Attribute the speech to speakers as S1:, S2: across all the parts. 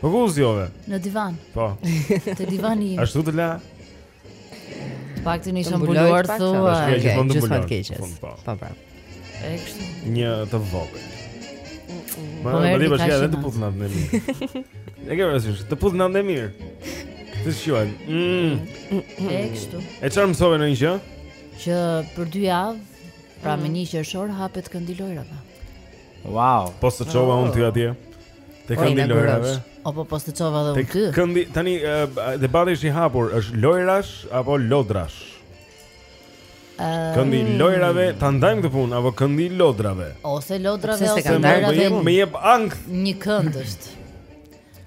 S1: Po
S2: ku u zgjove?
S3: Në divan.
S2: Po.
S3: Te divani im.
S2: Ashtu të la.
S3: Paktën
S4: ishe mbuluar
S3: thua.
S2: Është
S4: keq,
S2: mund të mbuluar. Po.
S4: Po pra.
S3: Ekse.
S2: Një të vogël.
S3: Po
S2: më
S3: bëri
S2: bashkë edhe të
S3: puth
S2: natën e mirë. E ke parasysh, të puth natën e mirë. Të shquan. Mm.
S3: E kështu.
S2: E çfarë mësove ne një gjë?
S3: Që për dy javë, pra më mm. një qershor hapet këndi i lojrave.
S5: Wow.
S2: Po s'të çova unë ty atje. Te
S4: po,
S2: këndi
S4: i
S2: lojrave.
S3: Apo po s'të çova
S2: edhe
S3: unë ty.
S2: Te këndi tani debati është i hapur, është lojrash apo lodrash? Këndi i mm. lojrave, ta ndajmë këtë punë apo këndi i lodrave?
S3: Ose lodrave ose
S2: këndi i
S4: lojrave.
S2: Më jep, më jep ankth.
S3: Një kënd është.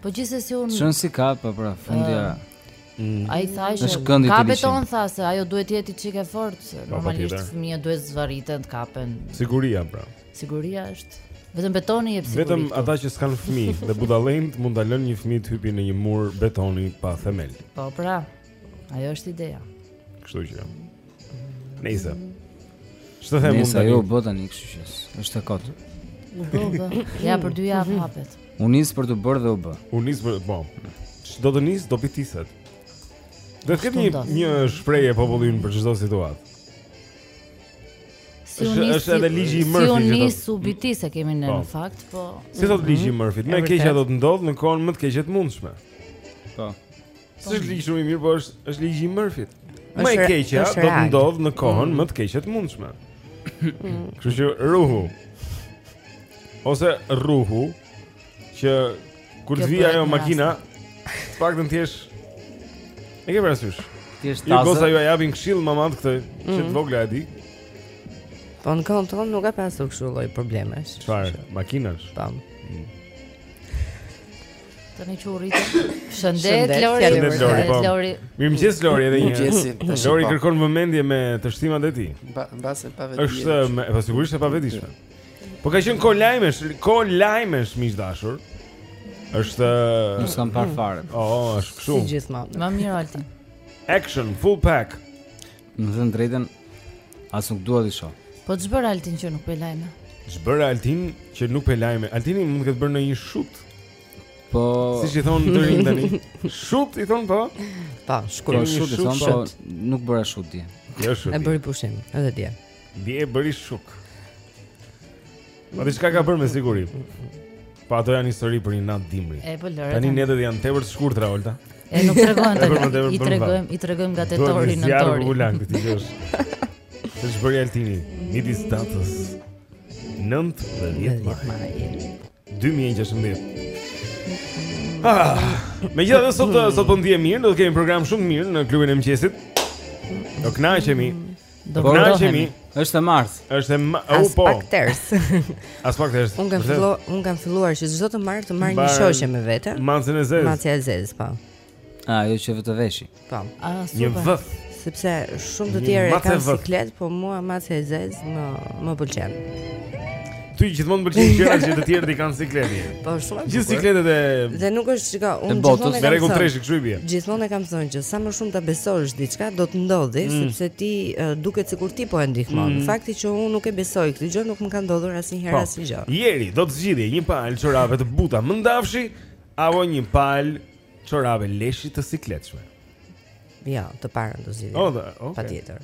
S3: Po gjithsesi unë
S5: Ç'rëndësi ka po pra fundja.
S3: Mm.
S5: Aty thashë,
S3: ka beton tha se ajo duhet të jetë çikë e fortë,
S2: po,
S3: normalisht fëmija duhet të zvarriten të kapen.
S2: Siguria pra.
S3: Siguria është vetëm betoni jep siguri.
S2: Vetëm ata që s'kanë fëmijë dhe budallenjtë mund ta lënë një fëmijë të hypë në një mur betoni pa themel.
S3: Po pra. Ajo është ideja.
S2: Kështu që. Nëse. Ç'të them unë tani?
S5: Se ajo
S2: u
S5: bë tani, kështu që është e
S3: kotë. Ja për dy javë hapet.
S5: U nis për të bërë dhe u bë.
S2: U nis për, po. Ç'do të niset, do bitiset. Domethënë
S3: kemi
S2: një shprehje populli për çdo situatë.
S3: Si u nisi?
S2: Është edhe ligji i
S3: Murphy-t.
S2: Si
S3: u nis, s'u bitis e kemi në
S2: po.
S3: fakt, po.
S2: Si thotë ligji i mhm. Murphy-t, më
S4: e
S2: keqja do të ndodhë në kohën më të keqe të mundshme.
S5: Po.
S2: S'është ligj shumë i mirë, po është është ligji i Murphy-t. Më e keqja do të ndodhë në kohën mhm. më të keqe të mundshme. Mhm. Kështu që ruhu. Ose ruhu që Kur të
S3: vijë
S2: ajo makina, të paktën të jesh E ke parasysh?
S5: Ti je
S2: taza. Ju
S5: goca
S2: ju japin këshillë mamatë këtë, mm -hmm. që të vogla e di.
S4: Po në kohën tonë nuk ka pasur kështu lloj problemesh.
S2: Çfarë? Makinash.
S4: Po.
S3: Mm. Të një qurri Shëndet, Lori
S4: Shëndet,
S2: Lori, po
S3: Lori
S2: Mirëmëngjes, Lori, edhe një Lori
S1: po.
S2: kërkon vëmendje me teshtimat e tij
S1: Në mbase e pavetëdijshme
S2: është, me, pa sigurisht e pavetëdijshme Po ka qenë kohë lajmesh, kohë lajmesh miq të dashur. Është
S5: Nuk kam parë fare. Po.
S2: Oh, është kështu.
S4: Si gjithmonë.
S3: Më mirë Alti.
S2: Action full pack.
S5: Me thënë të drejtën. As nuk dua t'i shoh.
S3: Po ç'bër Altin që nuk pe lajme?
S2: Ç'bër Altin që nuk pe lajme? Altini mund të ketë bërë ndonjë shut.
S5: Po
S2: siç i thon deri tani. Shut i thon po?
S4: Po, shkruaj
S5: shut, po nuk bëra shut ti.
S2: Jo shut.
S4: E bëri pushim, edhe ti.
S2: Dje bëri shut. Ma po diçka ka bërë me siguri. Po ato janë histori për një natë dimri.
S3: E po lëre.
S2: Tani netët janë tepër të shkurtra Olta.
S3: E nuk
S2: tregon
S3: tani. I tregojmë, i tregojmë nga tetori në
S2: tetor.
S3: Do
S2: të zjarr këtë gjësh. Ç'bëri Altini, midis datës 9 dhe 10 maj. 2016. Ah, megjithatë sot, sot po ndihem mirë, do të kemi program shumë mirë në klubin e mëngjesit Do kënaqemi
S3: Do
S2: të
S3: ngjemi.
S5: Është e martë.
S2: Është e martë.
S4: Oh,
S2: po.
S4: Aspak ters.
S2: Aspak ters.
S4: Unë kam filluar, unë kam filluar që çdo të martë të marr një shoqe me vete.
S2: Macen e zezë.
S4: Macja e zezë, po.
S5: Ah, ajo që ve te veshi.
S4: Po.
S3: Ah, super.
S2: Një vath.
S4: Sepse shumë të tjerë e kanë siklet, po mua macja e zezë më më pëlqen.
S2: Ty gjithmonë të pëlqejnë gjërat që të tjerët i kanë siklet.
S4: Po shumë.
S2: Gjithë sikletet e
S4: Dhe nuk është çka unë gjithmonë e kam.
S2: Rregull treshi kështu i bie.
S4: Gjithmonë e kam thënë që sa më shumë ta besosh diçka do të ndodhi
S2: mm.
S4: sepse ti uh, duket sikur ti po e ndihmon. Mm. Fakti që unë nuk e besoj këtë gjë nuk më ka ndodhur asnjëherë
S2: po.
S4: asnjë gjë.
S2: Jeri do të zgjidhje një palë çorape të buta mëndafshi apo një palë çorape leshi të sikletshme.
S4: Ja, jo, të parën do zgjidhja.
S2: Oh, okay.
S4: Patjetër.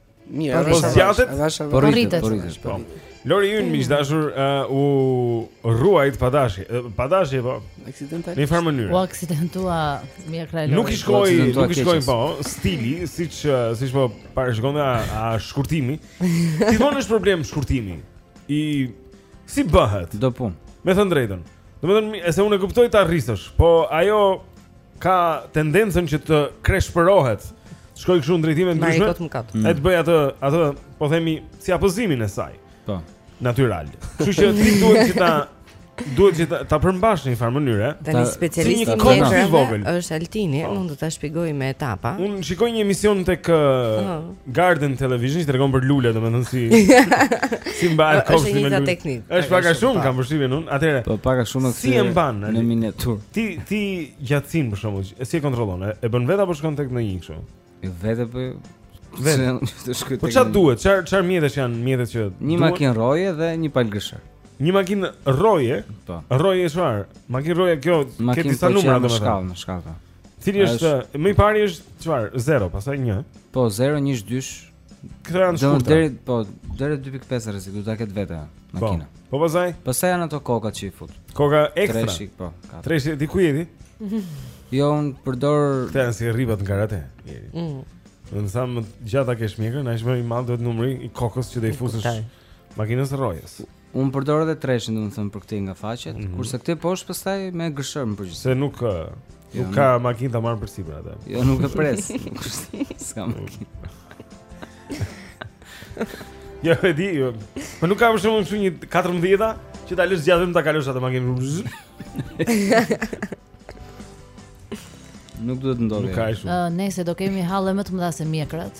S1: Mirë,
S2: po zgjatet.
S5: Po
S3: rritet,
S5: po rritet.
S2: Po. Lori ynë miq të dashur uh, u rrua pa dashje. Pa dashje po.
S1: Aksidentalisht.
S2: Në një farë mënyre.
S3: U aksidentua mjekra.
S2: Nuk i shkoi, nuk i shkoi po, stili siç siç po parashikon a, a shkurtimi. Ti thonë është problem shkurtimi. I si bëhet?
S5: Do punë.
S2: Me thënë të drejtën. Domethënë, se unë e kuptoj ta rrisësh, po ajo ka tendencën që të kreshpërohet. Të shkojë kështu në drejtime të ndryshme. Ai të bëjë atë, atë po themi si apozimin e saj.
S5: Po.
S2: Natyral. Kështu që ti duhet që ta duhet që ta, ta përmbash në një farë mënyre.
S4: Tani specialisti i mjekrave është Altini,
S2: po.
S4: mund të ta shpjegojë me etapa.
S2: Unë shikoj një emision tek uh, Garden Television që tregon për lule, domethënë si si mbahet
S4: po,
S2: kopshti me lule. Është pak a shumë kam përshtypjen unë. Atëherë.
S5: Po pak a shumë
S2: si e mban
S5: në miniaturë.
S2: Ti ti gjatësinë për shembull, si e kontrollon? E bën vetë apo shkon tek ndonjë kështu?
S5: Jo vetë po
S2: vetë. Po çfarë duhet? Çfarë çfarë mjetesh janë mjetet që
S5: Një makinë rroje dhe një palë gërshërë.
S2: Një makinë rroje?
S5: Po.
S2: Rroje çfarë? Makinë rroje kjo, ke disa numra domethënë.
S5: Shkallë, shkallë.
S2: Cili është më i pari është çfarë? 0, pastaj 1.
S5: Po 0, 1, 2.
S2: Këto janë shkurt.
S5: Deri po deri 2.5 rreziku, do ta ketë vetë
S2: po.
S5: makina.
S2: Po, po pastaj?
S5: Pastaj janë ato koka që i fut.
S2: Koka ekstra.
S5: Treshi po.
S2: Treshi ti ku je?
S5: Jo, unë përdor
S2: Këto janë si rripat në karate.
S4: Mm.
S2: Unë sa më gjatë ta kesh mjekrën, aq më i madh duhet numri i kokës që do i fusësh. Makinës rrojëse.
S5: Unë përdor edhe treshin, domethënë për këtë nga faqet,
S2: mm -hmm.
S5: kurse këtë poshtë pastaj me gërshër në përgjithësi.
S2: Se nuk
S5: jo,
S2: nuk jo, ka nuk... makinë ta marr për sipër atë.
S5: Jo, nuk e pres. S'ka makinë.
S2: Ja e di, jo. Po nuk ka më shumë kështu një 14-a që ta lësh gjatë vetëm ta kalosh atë makinë.
S5: Nuk duhet të ndodhë.
S2: Nuk ka shumë.
S3: Ë, nëse do kemi halle më të mëdha se mjekrat.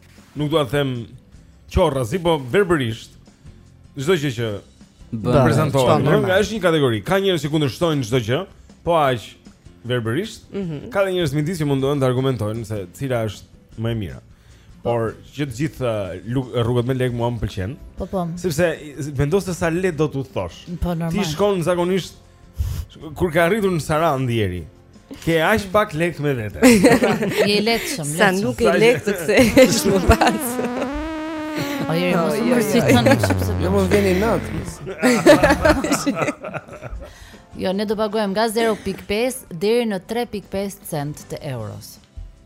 S4: Nuk dua të
S2: them qorrazi po verbërisht. Çdo gjë që prezantohet, është një kategori. Ka njerëz që kundërshtojnë çdo gjë, po aq verbërisht.
S4: Mm -hmm.
S2: Ka dhe njerëz midis që mundohen të argumentojnë se cila është më e mira. Por që të gjithë uh, rrugët me lek mua më pëlqen.
S3: Po po.
S2: Sepse vendos se sa lek do të udhëtosh.
S3: Po normal.
S2: Ti shkon zakonisht Kur ka arritur në Sarandë njeriu, ke aq pak lekë me vete.
S3: Je i lehtëshëm,
S4: Sa
S3: lehtëshëm.
S4: nuk ke lekë të kthehesh më pas.
S3: O njeri, mos
S4: u
S3: Jo,
S4: jo,
S3: mërzit
S4: jo.
S3: tani kështu pse
S1: Jo, po. më vjen inat.
S3: Jo, ne do paguajmë nga 0.5 deri në 3.5 cent të euros.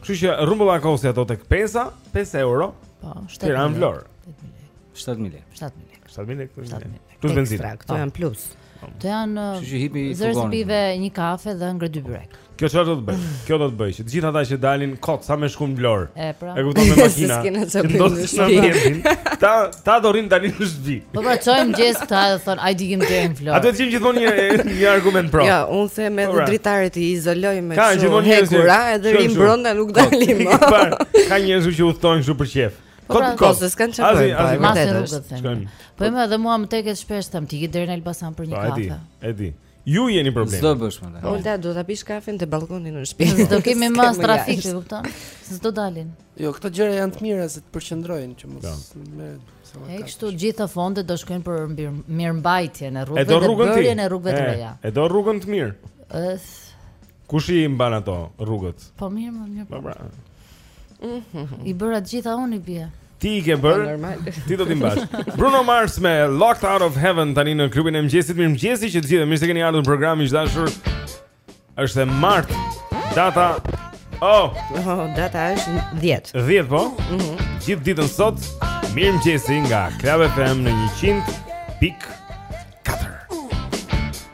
S3: Kështu
S2: që rrumbullakosi ato tek pesa, 5 euro.
S3: Po, 7
S2: Tiranë Vlorë.
S5: 7000 lekë.
S3: 7000 lekë.
S2: 7000 lekë.
S3: 7000 lekë.
S2: Plus benzinë.
S4: Këto janë plus.
S3: Këto janë
S5: Kështu që hipi furgonin.
S3: Zërës pive një kafe dhe ngre dy byrek.
S2: Kjo çfarë do të bëj? Kjo do të bëjë që të gjithë ata që dalin kot sa me shku n' Vlorë.
S3: E pra.
S2: E kupton me makina. Që
S4: do
S2: rrinë
S4: në shtëpi.
S2: Ta Ta do rrimë tani në shtëpi.
S3: Po pra që mëngjes këta dhe thonë hajde ikim në
S2: Vlorë. Hajde ikim gjithmonë një një argument pro.
S4: Jo, unë them edhe po
S2: pra.
S4: dritaret i izolojmë me kështu.
S2: Ka
S4: hekura edhe
S2: rrimë
S4: brenda nuk dalim.
S2: Ka njerëz që udhëtojnë kështu për qejf.
S3: Po pra,
S4: kot kot. S'kan çfarë.
S2: Azi, azi,
S3: mas rrugët them. Po më edhe mua më teket shpesh them të iki deri në Elbasan për një
S2: po, kafe. E di, e di. Ju jeni problemi.
S5: S'do bësh më tani.
S4: Olta do ta pish kafen te ballkoni në shtëpi.
S3: S'do kemi
S4: më
S3: as
S4: trafik,
S3: e kupton? S'do dalin.
S1: Jo, këto gjëra janë të mira se të përqendrojnë që mos
S2: po.
S1: me
S3: E kështu gjitha fondet do shkojnë për mirëmbajtjen e rrugëve dhe bërjen e rrugëve të reja.
S2: E do rrugën të mirë.
S3: Ës.
S2: Kush i mban ato rrugët?
S3: Po mirë, më mirë.
S2: Po pra. Mhm.
S3: I bëra gjitha unë i bie.
S2: Ti i ke
S4: po,
S2: bër?
S4: Normal.
S2: Ti do t'i mbash. Bruno Mars me Locked Out of Heaven tani në klubin e mëngjesit. Mirëmëngjesi që të gjithëve. Mirë se keni ardhur në programin e dashur. Është e martë. Data Oh,
S4: oh data është 10.
S2: 10 po? Mhm. Mm Gjithë ditën sot mirëmëngjesi nga Club FM në 100.4.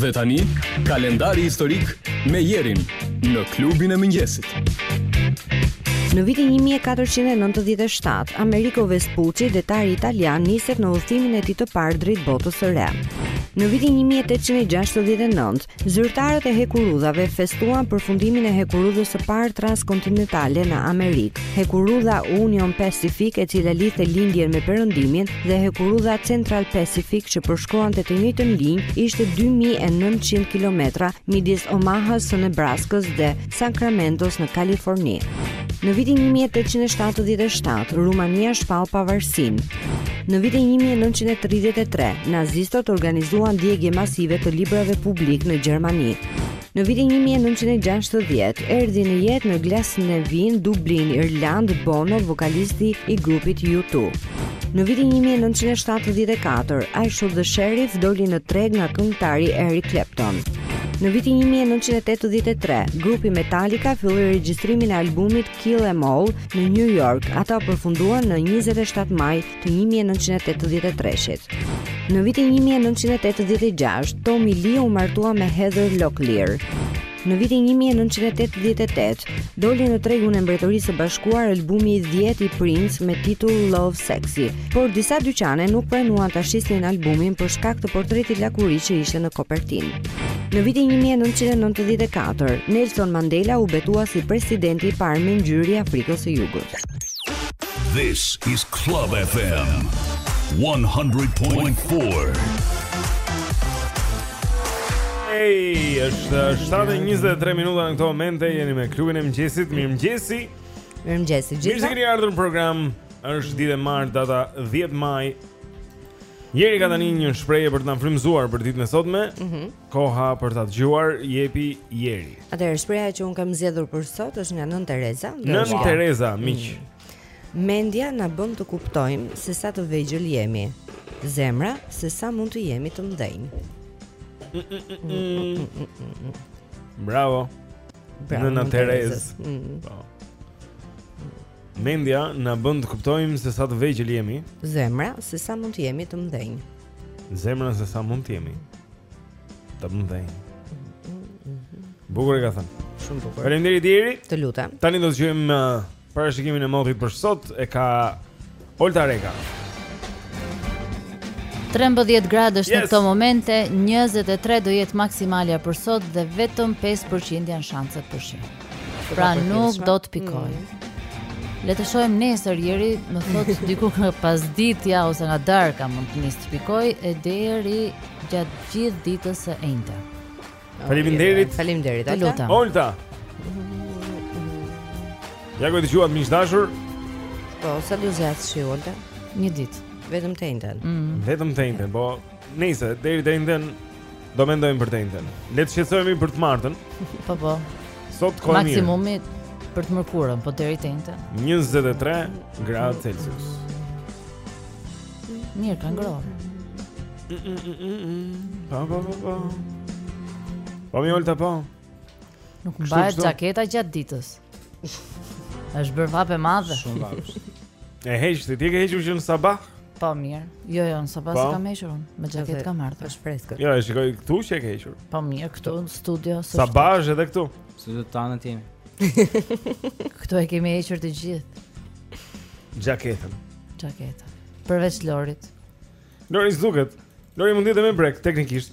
S6: Dhe tani, kalendari historik me Jerin në klubin e mëngjesit.
S4: Në vitin 1497, Amerigo Vespucci, detari italian, niset në udhëtimin e tij të parë drejt botës së re. Në vitin 1869, Zyrtarët e hekurudhave festuan përfundimin e hekurudhës së parë transkontinentale në Amerikë, hekurudha Union Pacific e cila lidhte lindjen me perëndimin dhe hekurudha Central Pacific që përshkruante të njëjtën linjë ishte 2900 kilometra midis Omahës së Nebraskës dhe Sakramentos në Kaliforni. Në vitin 1877, Rumania shpall pavarësinë. Në vitin 1933, nazistët organizuan djegje masive të librave publik në Gjermani. Në vitin 1960, erdhi në jetë në Glasnevin, Dublin, Irlandë, Bono, vokalisti i grupit U2. Në vitin 1974, I Shot the Sheriff doli në treg nga këngëtari Eric Clapton. Në vitin 1983, grupi Metallica filloi regjistrimin e albumit Kill Em All në New York. Ata përfunduan në 27 maj të 1983-shit. Në vitin 1986, Tommy Lee u martua me Heather Locklear. Në vitin një mijë e nëntëqind e tetëdhjetë e tetë, doli në tregun e Mbretërisë së Bashkuar albumi i dhjetë i Prince me titull Love Sexy, por disa dyqane nuk pranuan ta shisnin albumin për shkak të portretit lakuriq që ishte në kopertinë. Në vitin një mijë e nëntëqind e nëntëdhjetë e katër, Nelson Mandela u betua si presidenti i parë me ngjyrë i Afrikës së Jugut.
S7: This is Club FM 100.4.
S2: Hey, është 7:23 minuta në këtë momente jeni me klubin e mëngjesit. Mirëmëngjesi.
S4: Mirëmëngjesi gjithë.
S2: Mirë se keni ardhur në program. Është ditë e martë, data 10 maj. Jeri ka tani një shprehje për të na frymëzuar për ditën e sotme. Mhm. Mm Koha për ta dëgjuar jepi Jeri.
S4: Atëherë shprehja që unë kam zgjedhur për sot është nga Nën Tereza.
S2: Nën Tereza, mm. miq. Mm.
S4: Mendja na bën të kuptojmë se sa të vegjël jemi. Zemra se sa mund të jemi të mëdhenj.
S2: Bravo.
S4: Bravo Nën
S2: Tereza.
S4: Mm.
S2: Po. Mendja na bën të kuptojmë se sa të vegjël jemi.
S4: Zemra se sa mund të jemi të mëdhenj.
S2: Zemra se sa mund të jemi. Të mëdhenj. Bukur e ka thënë.
S4: Shumë bukur.
S2: Faleminderit Jeri.
S4: Të lutem.
S2: Tani do të dëgjojmë uh, parashikimin e motit për sot e ka Olta Reka.
S3: 13 gradë është
S2: yes.
S3: në këto momente, 23 do jetë maksimalja për sot dhe vetëm 5% janë shanset për shi. Pra nuk do të pikojë. Mm. Le të shohim nesër Jeri, më thotë diku nga pasditja ose nga darka mund të nisë të pikojë e deri gjatë gjithë ditës së enjte.
S2: Faleminderit.
S4: Faleminderit.
S3: Të lutem.
S2: Olta. Ja që dëgjuat miq të dashur.
S4: Po, sa do zgjasë shiu Olta?
S3: Një ditë,
S4: vetëm të enjten.
S3: Mm.
S2: Vetëm të enjten, po. Nejse, deri të enjten Do mendojmë për të enjten. Le të shqetësohemi për të martën.
S3: Po po.
S2: Sot kohë e mirë.
S3: Maksimumi për të mërkurën, po deri të enjten.
S2: 23 gradë Celsius.
S3: Mirë, ka ngrohtë.
S2: Po po po po. Po mi Olta po.
S3: Nuk mbahet xhaketa gjatë ditës. Është bërë vapë e madhe.
S5: Shumë vapë.
S2: E heq ti, ti ke hequr që në sabah?
S3: Po mirë. Jo, jo, në sabah s'kam hequr unë, me xhaketë kam ardhur.
S4: Është freskët.
S2: Jo, e shikoj këtu që e ke hequr.
S3: Po mirë, këtu në studio.
S2: Sabah është edhe këtu.
S5: Se të tanë jemi.
S3: Këtu e kemi hequr të gjithë.
S2: Xhaketën.
S3: Xhaketën. Përveç Lorit.
S2: Lori s'duket. Lori mund të jetë me brekë teknikisht.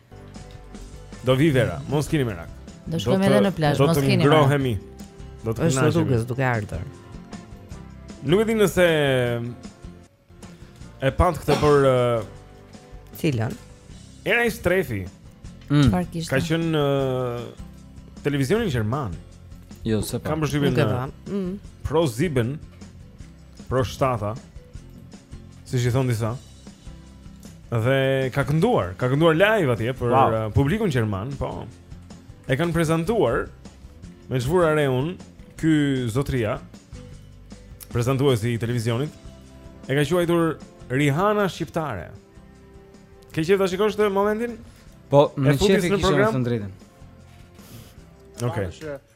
S1: Do vijë
S8: vera, mos keni merak.
S3: Do shkojmë edhe në plazh, mos keni merak.
S8: Do të ngrohemi. Do të kënaqemi.
S4: Është rrugës duke ardhur.
S8: Nuk e di nëse e patë këtë për uh,
S4: cilën?
S8: Era Istrefi.
S9: Mm.
S3: Çfarë mm. kishte?
S8: Ka qenë në uh, televizionin gjerman.
S9: Jo, s'e pashë.
S8: Kam përshtypjen
S4: e pa. Mm.
S8: Pro Sieben, Pro Shtata. Si i thonë disa? Dhe ka kënduar, ka kënduar live atje për
S9: wow.
S8: Uh, publikun gjerman, po. E kanë prezantuar me zhvura reun ky zotëria prezantuesi i televizionit. E ka quajtur Rihanna shqiptare. Ke qejf ta shikosh këtë momentin?
S9: Po, me qejf e kisha në të vërtetë.
S8: Okej.
S9: Okay.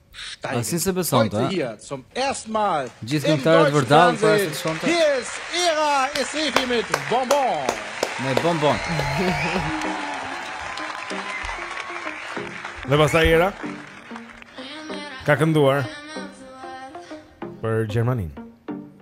S9: Shtajnë.
S5: As
S9: s'e besonte.
S5: Heute hier zum ersten Mal.
S9: Gjithë këngëtarët vërdallë para se të shkonte.
S5: Hier ist Era Istrefi mit Bonbon.
S9: Me Bonbon.
S8: Dhe pastaj Era ka kënduar për
S9: Gjermaninë.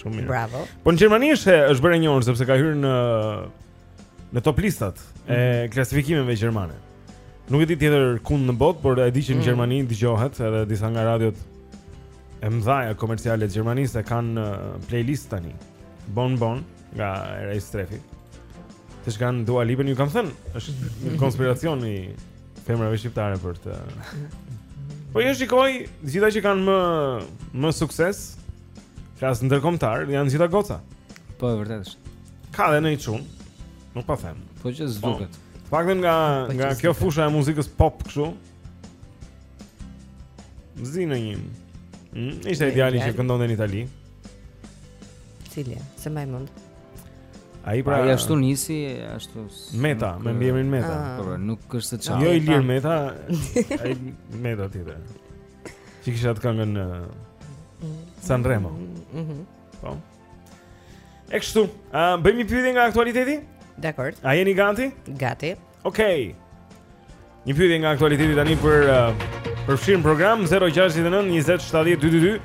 S2: Shumë mirë.
S4: Bravo.
S2: Po në Gjermani është është bërë e njohur sepse ka hyrë në në top listat e mhm. klasifikimeve gjermane. Nuk e di tjetër kund në botë, por e di që në
S4: mhm.
S2: Gjermani dëgjohet edhe disa nga radiot e mëdha komerciale të Gjermanisë e kanë në playlist tani. Bon Bon nga Era Istrefi. Siç kanë Dua Lipën, ju kam thënë, është një konspiracion i femrave shqiptare për të. Po jo, shikoj të gjitha që kanë më më sukses Flas ndërkombëtar, janë gjitha goca.
S5: Po e vërtetë është.
S2: Ka dhe ndonjë çun. Nuk po them.
S5: Po që s'duket.
S2: Po, Fakti nga
S5: po
S2: nga kjo fusha e muzikës pop kështu. Mzi gjen një. Mm, ishte ideali që këndonte në Itali.
S4: Cili? Se më humb.
S2: Ai pra
S5: ai ashtu nisi, ashtu
S2: Meta, me emrin Meta.
S4: Ah.
S5: Po, po nuk është se çfarë.
S2: Jo Ilir Meta, ai Meta tjetër. Që kishte atë këngën në Sanremo
S4: mm -hmm.
S2: Po E kështu uh, Bëjmë një pyetje nga aktualiteti?
S4: Dakord
S2: A jeni gati?
S4: Gati
S2: Okej okay. Një pyetje nga aktualiteti tani për uh, Përfshirë në program 069 20 70 222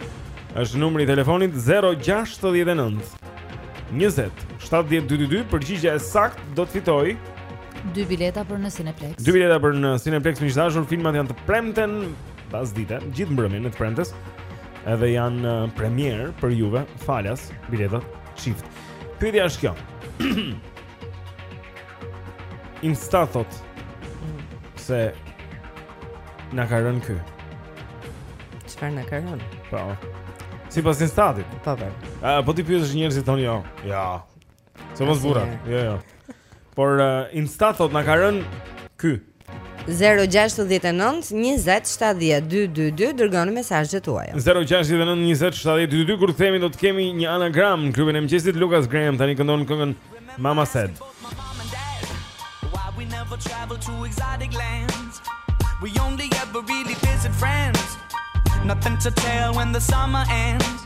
S2: është numri i telefonit 069 20 70 222 Përgjigja e saktë do të fitojë
S3: Dy bileta për në Cineplex.
S2: Dy bileta për në Cineplex, miq të dashur, filmat janë të premten pas dite, gjithë mbrëmjen e të premtes. Edhe janë uh, premierë për juve, falas biletat çift. Pyetja është kjo. Instat thotë se na ka rënë ky.
S4: Çfarë na ka rënë?
S2: Po. Sipas Instatit.
S4: Po, po.
S2: A po t'i pyesësh njerëzit thonë jo? Ja. Se mos burrat. Jo, jo. Por uh, Instat thotë na ka rënë ky.
S4: 069 20 70 222 dërgoni mesazhet tuaja.
S2: 069 20 70 222 kur kthehemi do të kemi një anagram në klubin e mëngjesit Lukas Graham tani këndon këngën Mama Said.
S10: We never travel to exotic lands. We only ever really visit friends. Nothing to tell when the summer ends.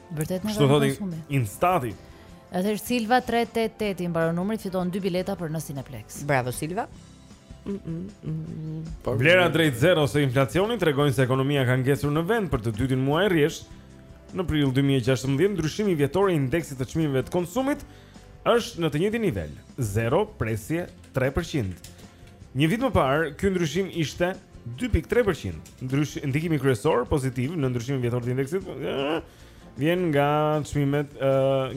S4: Vërtet më
S3: thon konsumi.
S2: Instati.
S3: Atër Silva 388 i mbaron numri fiton 2 bileta për në Cineplex.
S4: Bravo Silva. Mm, mm, mm,
S1: po,
S2: Vlerat drejt zeros e inflacionit tregojnë se ekonomia ka ngesur në vend për të dytin muaj rresht. Në prill 2016 ndryshimi vjetor i indeksit të çmimeve të konsumit është në të njëjtin nivel, zero presje 3%. Një vit më parë, ky ndryshim ishte 2.3%. Ndrysh ndikimi kryesor pozitiv në ndryshimin vjetor të indeksit vjen nga çmimet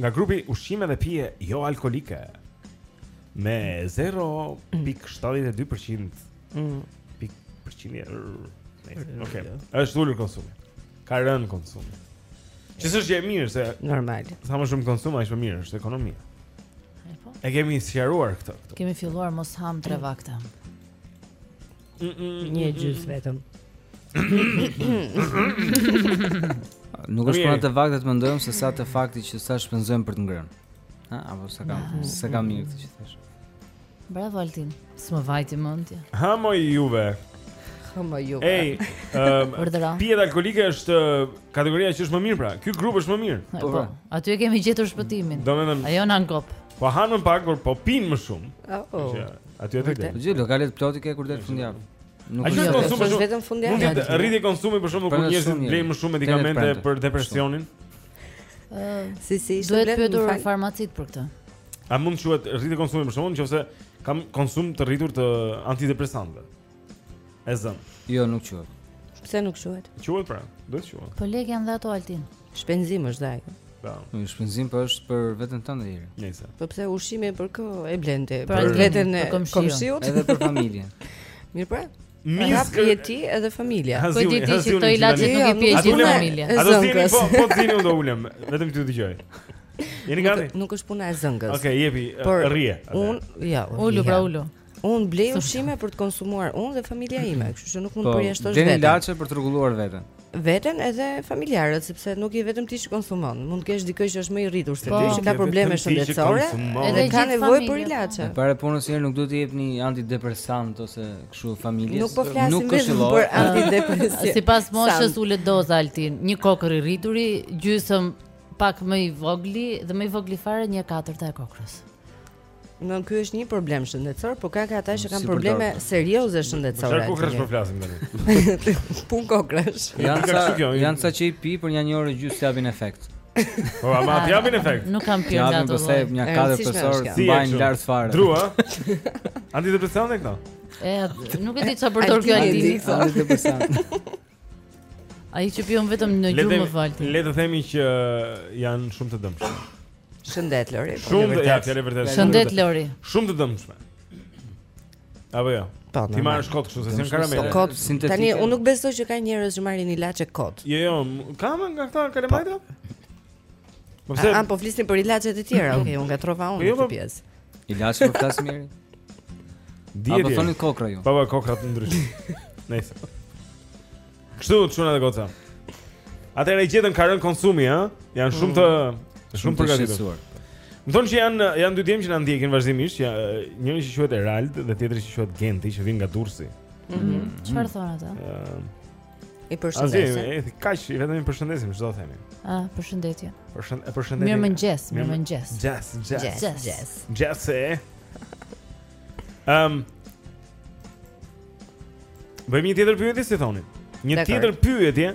S2: nga grupi ushqime dhe pije jo alkoolike me 0.72%.
S4: Mm.
S2: Pikë përqindje. Okej. Okay. Është ulur konsumi. Ka rënë konsumi. Që s'është gjë e mirë se
S4: normal.
S2: Sa më shumë konsum aq më mirë është ekonomia.
S3: Po.
S2: E kemi sqaruar këtë këtu.
S3: Kemi filluar mos hamë tre vakte.
S4: Mm, mm, mm, Një gjysmë vetëm.
S5: Nuk është për te vaktet mendoj sesa te fakti që sa shpenzojmë për të ngrënë. Ha, apo s'e kam, ah. s'e kam mirë këtë që thashë.
S3: Bravo Altin. S'më vajti mendja.
S2: Ha më juve.
S4: Ha më juve.
S2: Ej, ëm,
S3: um,
S2: pije alkoolike është uh, kategoria që është më mirë pra. Ky grup është më mirë.
S5: Po,
S3: po. Aty e kemi gjetur shpëtimin.
S2: Domethënë,
S3: ajo na ngop.
S2: Po hanë më pak, por po pinë më shumë.
S4: Oh,
S2: oh. Atë e
S4: vërtet.
S5: Gjithë lokalet plot i ke kur del fundjavë. Nuk është
S4: jo, vetëm fundjavë.
S2: Mund të rritet konsumi për shkak të
S5: kur
S2: njerëzit blejnë më shumë medikamente për depresionin.
S3: Ëh,
S4: si si ishte blet. Duhet
S3: pyetur farmacitë për këtë.
S2: A mund të quhet rritje konsumi për shkak se unë kam konsum të rritur të antidepresantëve? E zëm.
S5: Jo, nuk quhet.
S4: Pse nuk quhet?
S2: Quhet pra, duhet të quhet.
S3: Po lek janë dhe ato Altin.
S4: Shpenzim është dhe ai.
S2: Po.
S5: Njo shpenzim po është për veten tënde Deri.
S2: Nëse.
S4: Po pse ushqimi për kë e blen
S3: de?
S4: Për veten e komshiut.
S5: Edhe për familjen.
S4: Mirë pra. Mirë ti edhe familja.
S3: Po di ti që këto
S2: ilaçe
S3: nuk i
S4: pi
S3: gjithë familja.
S2: A do zini po po zini unë do ulem, vetëm këtu dëgjoj. Jeni gati?
S4: Nuk është puna e zënkës.
S2: Okej, jepi, rrie.
S4: Unë, ja, unë.
S3: Ulu pra ulu.
S4: Unë blej ushqime për të konsumuar unë dhe familja ime, kështu që nuk mund të po,
S5: përjashtoj
S4: vetë.
S5: Po, ilaçe për të rregulluar veten.
S4: veten edhe familjarët sepse nuk je vetëm ti që konsumon. Mund të kesh dikë që është më i rritur se
S3: po.
S4: ti, që ka probleme shëndetësore, edhe ka nevojë për ilaçe.
S5: Po. Para punës, Hera, nuk duhet të jepni antidepresant ose kështu familjes.
S4: Nuk po flasim
S5: nuk
S4: vetëm për antidepresant.
S3: Sipas moshës ulet doza Altin, një kokërr i rrituri, gjysmë pak më i vogli dhe më i vogli fare një e katërta e kokrrës.
S4: Dhe ky është një problem shëndetësor, por ka ka ata që kanë probleme serioze shëndetësore.
S2: Çfarë
S4: kokrrash
S2: po flasim tani?
S4: Punë kokrrash.
S5: Janë ca janë ca që i pi për nja një orë gjysmë japin efekt.
S2: Po ama të japin efekt.
S3: Nuk kam pirë ato.
S5: Po
S3: se
S5: një
S2: katër profesor
S5: mbajnë lart fare.
S2: Drua. Antidepresant e këto.
S3: E, nuk e di çfarë përdor kjo Aldi.
S5: Antidepresant.
S3: Ai që pi unë vetëm në gjumë
S2: më
S3: fal.
S2: Le të themi që janë shumë të dëmshme.
S4: Shëndet Lori. Po,
S2: shumë ja, fjalë vërtet.
S3: Shëndet Lori.
S2: Shumë të dëmshme. Apo jo.
S4: Po,
S2: t'i marrësh kot kështu se janë karamele.
S4: Kot
S5: sintetike.
S4: Tani unë nuk besoj që ka njerëz që marrin ilaçe kot.
S2: Jo, jo, kam nga këta karamele. Po pse?
S4: Ah, po flisni për ilaçet e tjera. Okej, unë ngatërrova unë
S2: po, jo,
S4: këtë
S2: po,
S4: pjesë.
S5: Ilaçe po flas mirë.
S2: Dije.
S5: Apo thoni kokrra ju.
S2: Po po kokrra të ndryshme. Nice. Kështu çuna dhe goca. Atëherë e gjetëm ka rënë konsumi, ë? Janë shumë të mm.
S5: shumë
S2: përgatitur. Më thonë që janë janë dy djem që na ndjekin vazhdimisht, ja, njëri që quhet Erald dhe tjetri që quhet Genti që vijnë nga Durrësi.
S3: Mhm. Mm. Çfarë thonë ata?
S4: I përshëndesim.
S2: Asi, kaq, vetëm i përshëndesim, ç'do themi.
S3: Ah, përshëndetje.
S2: Përshënd, e përshëndetim.
S3: Mirëmëngjes, mirëmëngjes.
S2: Jazz, jazz.
S3: Jazz, jazz.
S2: Jazz. Ehm. Bëjmë një tjetër pyetje si thoni. Një tjetër pyetje.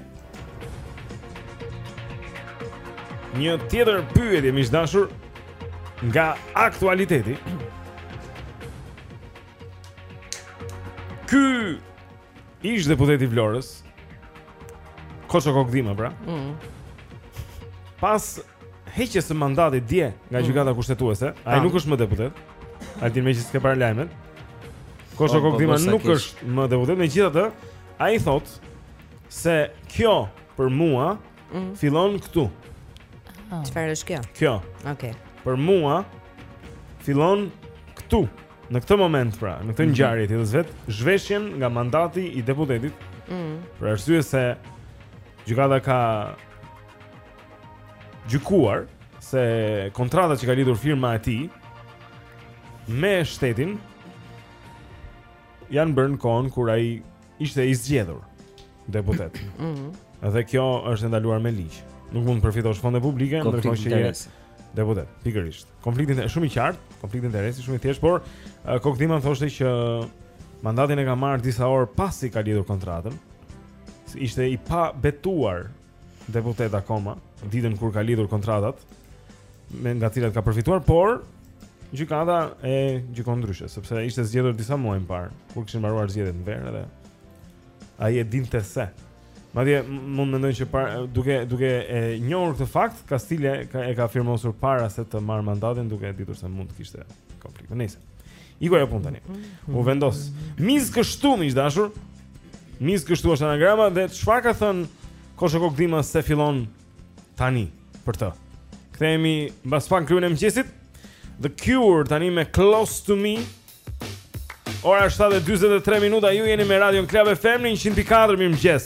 S2: Një tjetër pyetje miq të dashur nga aktualiteti. Ky Ish deputeti i Vlorës Koço Kokëdhima pra
S4: mm.
S2: Pas heqjes së mandatit dje nga
S4: mm.
S2: gjykata kushtetuese ai nuk është më deputet ai meqë s'ke parë lajmet Koço
S5: po, po,
S2: Kokëdhima
S5: po,
S2: nuk është më deputet Megjithatë ai thotë Se kjo për mua
S4: mm.
S2: Fillon këtu
S4: Çfarë ah. është kjo?
S2: Kjo
S4: Oke
S2: Për mua Fillon këtu në këtë moment pra, në këtë
S4: mhm.
S2: ngjarje të vet, zhveshjen nga mandati i deputetit.
S4: Mm.
S2: Për arsye se gjykata ka gjykuar se kontrata që ka lidhur firma e tij me shtetin janë bërë në kohën kur ai ishte i zgjedhur deputet.
S4: Mhm.
S2: Dhe kjo është e ndaluar me ligj. Nuk mund të përfitosh fonde publike ndërkohë që je deputet. Pikërisht. Konflikti është shumë i qartë, konflikti interesi shumë i thjeshtë, por Kokëdhima thoshte që mandatin e ka marrë disa orë pasi ka lidhur kontratën. Ishte i pabetuar deputet akoma, ditën kur ka lidhur kontratat me nga të cilat ka përfituar, por gjykata e gjykon ndryshe, sepse ishte zgjedhur disa muaj më parë, kur kishin mbaruar zgjedhjet në verë dhe ai e dinte se. Madje mund të mendoj që par, duke duke e njohur këtë fakt, kastile ka e ka firmosur para se të marrë mandatin, duke e ditur se mund të kishte konflikt. Nëse Iku ajo punë tani. U vendos. Miz kështu miq të dashur. Miz kështu është anagrama dhe çfarë ka thënë Koço Kokëdhima se fillon tani për të. Kthehemi mbas pak klubin e mëngjesit. The Cure tani me Close to Me. Ora 7:43 minuta ju jeni me Radio Club
S7: FM
S2: në 104
S4: mirëmëngjes.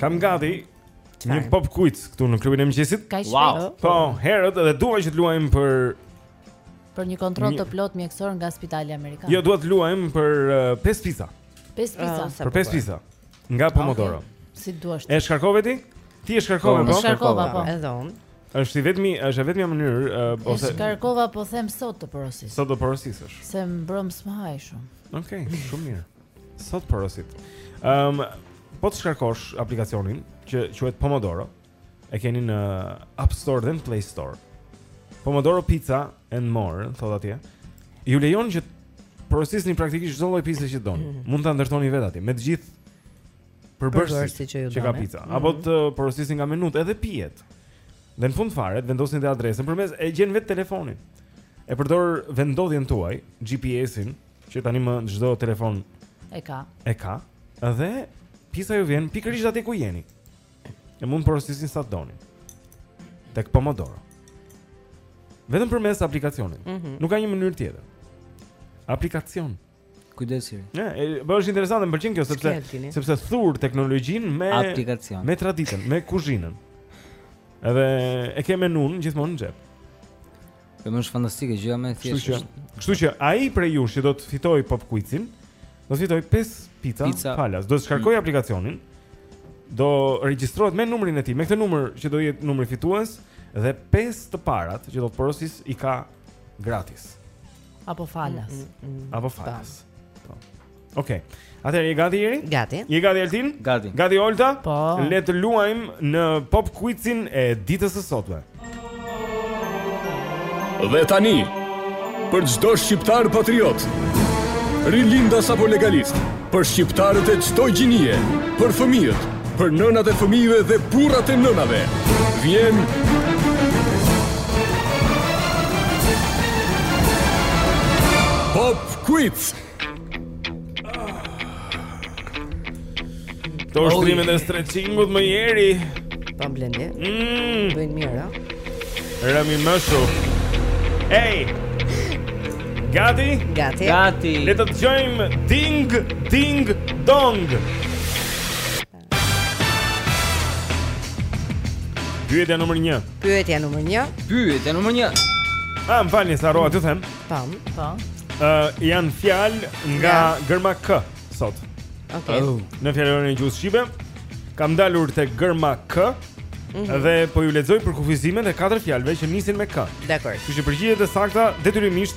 S2: Kam gati një pop quiz këtu në klubin e mëngjesit.
S5: Wow.
S2: Po, herët edhe dua që të luajmë për
S3: për një kontroll të plotë mjekësor nga Spitali Amerikan.
S2: Jo, dua të luajmë për 5 uh,
S3: pizza. 5
S4: pizza. Uh,
S2: për 5 pizza. Nga Pomodoro. Okay.
S3: Si duash.
S2: E shkarkove ti? Ti e shkarkove
S5: po?
S2: Po,
S3: shkarkova po.
S4: Edhe unë.
S2: Është i vetmi, është e vetmja mënyrë uh, ose E
S3: shkarkova po them sot të porosis.
S2: Sot do porosisësh.
S3: Se mbrëmë s'ha shumë.
S2: Okej, okay, shumë mirë. Sot porosit. Ehm, um, po të shkarkosh aplikacionin që quhet Pomodoro, e keni në App Store dhe në Play Store. Pomodoro Pizza and More, thot atje. Ju lejon që porosisni praktikisht çdo lloj pice që doni. Mhm. Mund ta ndërtoni vetë atje me të gjithë përbërësit
S4: që,
S2: që ka
S4: pizza.
S2: Mm -hmm. Apo të porosisni nga menut edhe pijet. Dhe në fund fare vendosni dhe adresën përmes e gjen vetë telefoni. E përdor vendodhjen tuaj, GPS-in, Që tani më çdo telefon
S3: e ka.
S2: E ka. Dhe pica ju vjen pikërisht atje ku jeni. E mund të porosisni sa të doni. Tek Pomodoro. Vetëm përmes aplikacionit.
S4: Mm -hmm.
S2: Nuk ka një mënyrë tjetër. Aplikacion.
S5: Kujdes Iri.
S2: Ja, po është interesante, më pëlqen kjo sepse sepse thur teknologjinë me
S5: aplikacion.
S2: Me traditën, me kuzhinën. Edhe e ke menun gjithmonë në xhep.
S5: Kjo më është fantastike gjëja më e thjeshtë.
S2: Kështu që ai prej jush që do të fitojë pop quizin, do të fitojë 5 pizza,
S5: pizza.
S2: falas. Do të shkarkojë mm. aplikacionin. Do regjistrohet me numrin e tij, me këtë numër që do jetë numri fitues dhe 5 të parat që do të porosisë i ka gratis.
S3: Apo falas. Mm, mm, mm.
S2: Apo falas. Po. Okej. Okay. Atëherë je gati Iri?
S4: Gati.
S2: Je gati Altin?
S5: Gati.
S2: Gati Olta?
S3: Po.
S2: Le të luajmë në Pop Quizin e ditës së sotme.
S6: Dhe tani, për çdo shqiptar patriot, rilindas apo legalist, për shqiptarët e çdo gjinie, për fëmijët, për nënat e fëmijëve dhe burrat e nënave, vjen Pop Quiz.
S2: Këto ushtrimet e stretchingut më Iri Pa
S4: po, Blendi
S2: mm.
S4: Bëjnë mirë, a?
S2: Rëmi mëshu Ej Gati?
S4: Gati
S5: Gati
S2: Le të dëgjojmë ding, ding, dong Pyetja numër një
S4: Pyetja numër një
S5: Pyetja numër një
S2: A, më falni, se harrova t'ju them
S4: Tam,
S3: po
S2: uh, Janë fjalë nga ja. gërma K sot
S4: okay.
S5: oh.
S2: Në fjalorin e gjuhës shqipe Kam ndalur te gërma K Mm -hmm. Dhe po ju lexoj përkufizimet e katër fjalëve që nisin me K.
S4: Dakor.
S2: Kështu që përgjigjet e sakta detyrimisht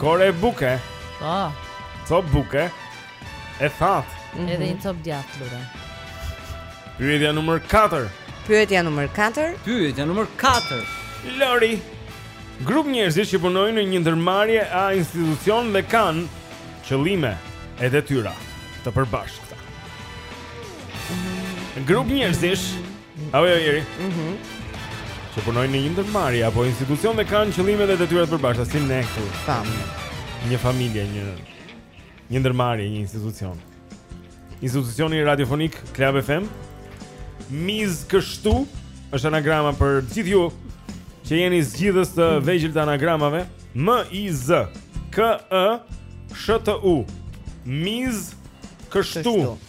S2: Kore buke.
S3: Po.
S2: Copë buke e thatë. Mm -hmm.
S3: Edhe një copë djathë Lure.
S2: Pyetja numër 4.
S4: Pyetja numër 4.
S5: Pyetja numër 4.
S2: Lori. Grup njerëzish që punojnë në një ndërmarrje a institucion dhe kanë qëllime e detyra të përbashkëta. Grup njerëzish Apo jo, Jeri?
S4: Mhm.
S2: Që punojnë në një ndërmarrje apo institucion dhe kanë qëllime dhe detyra të përbashkëta si ne këtu.
S4: Tam.
S2: Një familje, një një ndërmarrje, një institucion. Institucioni radiofonik Club FM. Miz kështu është anagrama për gjithë ju që jeni zgjidhës të vegjël të anagramave. M I Z K Ë S H T U. Miz kështu.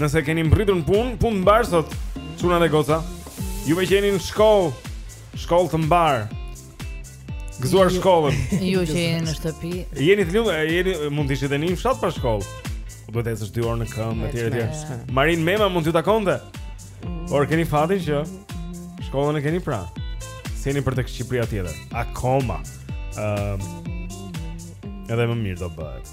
S2: Nëse keni mbërritur në punë, punë të mbarë sot, çuna dhe goca. Ju që jeni në shkollë, shkollë të mbarë. Gëzuar shkollën.
S3: Ju që jeni në shtëpi.
S2: Jeni të lumtë, jeni mund të ishit tani në fshat pa shkollë. Ku duhet të ecësh dy orë në këmbë etj etj. Marin Mema mund t'ju takonte. Por keni fatin që shkollën e keni pranë. S'jeni për tek Shqipëria tjetër. Akoma. Ëm. Um, edhe më mirë do bëhet.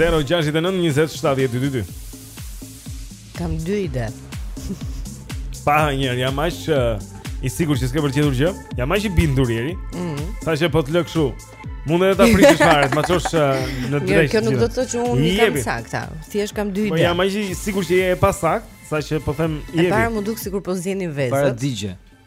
S2: 0 6 9 20 7 2
S4: Kam dy ide
S2: Pa njëherë, jam aq i sigurt që s'ke për të gjetur gjë Jam aq i bindur Jeri
S4: mm
S2: -hmm. Tha që po të lë kështu Mund edhe ta prishësh fare, ma çosh në
S4: dresh
S2: Mirë,
S4: kjo nuk do të thotë që unë i kam
S2: të
S4: sakta Thjesht kam dy ide Po
S2: jam aq i sigurt që je e pasaktë Saqë po them
S4: Jeri
S2: E
S4: para m'u duk sikur po zieni vezët
S11: Para digje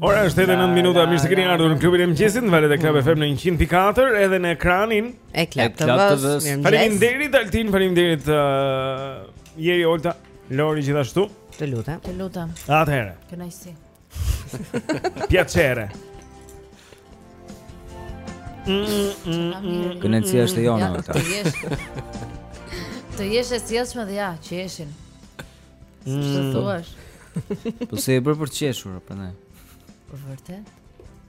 S2: Ora
S4: është
S2: 8 edhe 9 minuta, mirë se keni ardhur në klubin e mëngjesit, në valët e Club FM në 104 edhe në ekranin
S4: e Club TV.
S2: Faleminderit Altin, faleminderit uh, Jeri Olta, Lori gjithashtu.
S4: Të lutem.
S3: Të lutem.
S2: Atëherë.
S3: Kënaqësi.
S2: Piacere.
S5: Kënaqësia është e jona
S3: ja. Të jesh e sjellshme dhe ja, qeshin.
S2: Si
S3: mm. thua?
S5: Po se e bëre për të qeshur, prandaj.
S3: Po vërtet.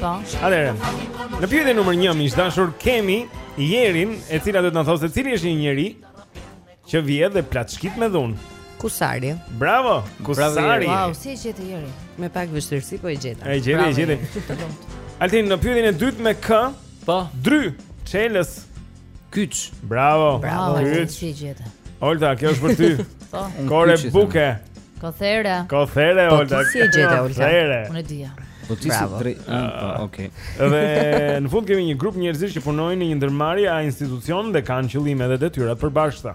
S8: Po.
S2: Atëherë. Në pyetjen numër 1 miq të dashur kemi Jerin, e cila do të na thotë se cili është një njeri që vjedh dhe plaçkit me dhunë.
S4: Kusari.
S2: Bravo, Kusari.
S3: Wow, si e gjete Jeri?
S4: Me pak vështirësi po e gjeta.
S2: E gjeti, e gjeti. Altin në pyetjen e dytë me K?
S5: Po.
S2: Dry, çelës.
S5: Kyç.
S2: Bravo.
S3: Bravo.
S2: Kyç. Olta, kjo është për ty.
S3: Po.
S2: Kore buke.
S3: Kothere.
S2: Kothere,
S4: po,
S2: Olta.
S4: Po si e gjete Olta?
S3: Unë e dija.
S5: Po ti si
S4: tri,
S5: ah, po, okay.
S2: Dhe në fund kemi një grup njerëzish që punojnë në një ndërmarrje a institucion dhe kanë qëllime dhe detyra të përbashkëta.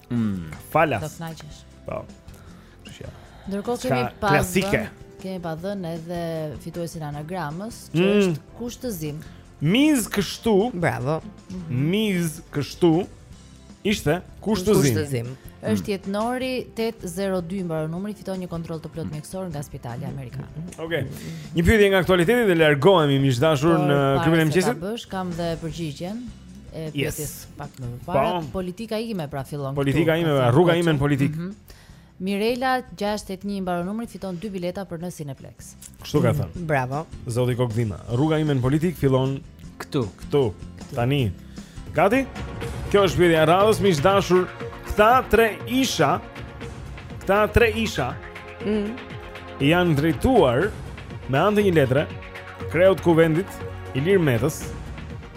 S2: Mm, falas. Do të
S3: kënaqesh.
S2: Po. Kështu që.
S3: Ndërkohë kemi pas
S2: klasike.
S3: Kemi pa dhënë edhe fituesin e anagramës, që
S2: mm.
S3: është kushtëzim.
S2: Miz kështu.
S4: Bravo. Mhm.
S2: Miz kështu. Ishte kushtëzim.
S4: Kushtëzim.
S3: Është mm. Jetnori 802 mbaron numri fiton një kontroll të plotë mjekësor nga Spitali Amerikan. Mhm.
S2: Okej. Okay. Një pyetje nga aktualiteti dhe largohemi miq të dashur në klubin e
S3: mëngjesit. Kam dhe përgjigjen e pyetjes. Yes. Pak më parë
S2: po.
S3: politika ime pra fillon.
S2: Politika ime,
S3: pra,
S2: rruga ime në politikë.
S3: Mm -hmm. Mirela 681 i mbaron numri fiton dy bileta për në Cineplex.
S2: Kështu ka thënë.
S4: Bravo.
S2: Zoti Kokdhima, rruga ime në politikë fillon
S5: këtu.
S2: Këtu. Tani. Gati? Kjo është pyetja e radhës, miq të dashur. Këta tre ish-a, këta tre ish-a.
S4: Mm.
S2: I janë drejtuar me anë të një letre kreut të Kuvendit Ilir Metës.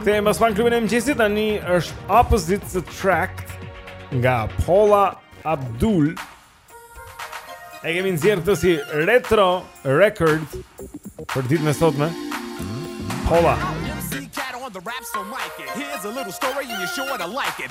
S2: Kthehemi pas pak në klubin e mëngjesit tani është Opposites Attract nga Paula Abdul. E kemi nxjerrë këtë si retro record për ditën e sotme. Paula.
S12: Here's a little story and you're sure to like it.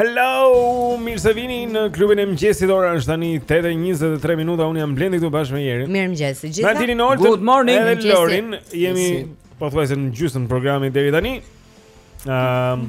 S2: Hello, mirë se vini në klubin e mëngjesit. Ora është tani 8:23 minuta. Unë jam Blendi këtu bashkë me Jerin.
S4: Mirëmëngjes, të gjithë.
S2: Martini Nolten.
S5: Good morning,
S2: Jerin.
S4: Edhe
S2: Lorin, jemi pothuajse në gjysmën e programit deri tani. Ëm. Um,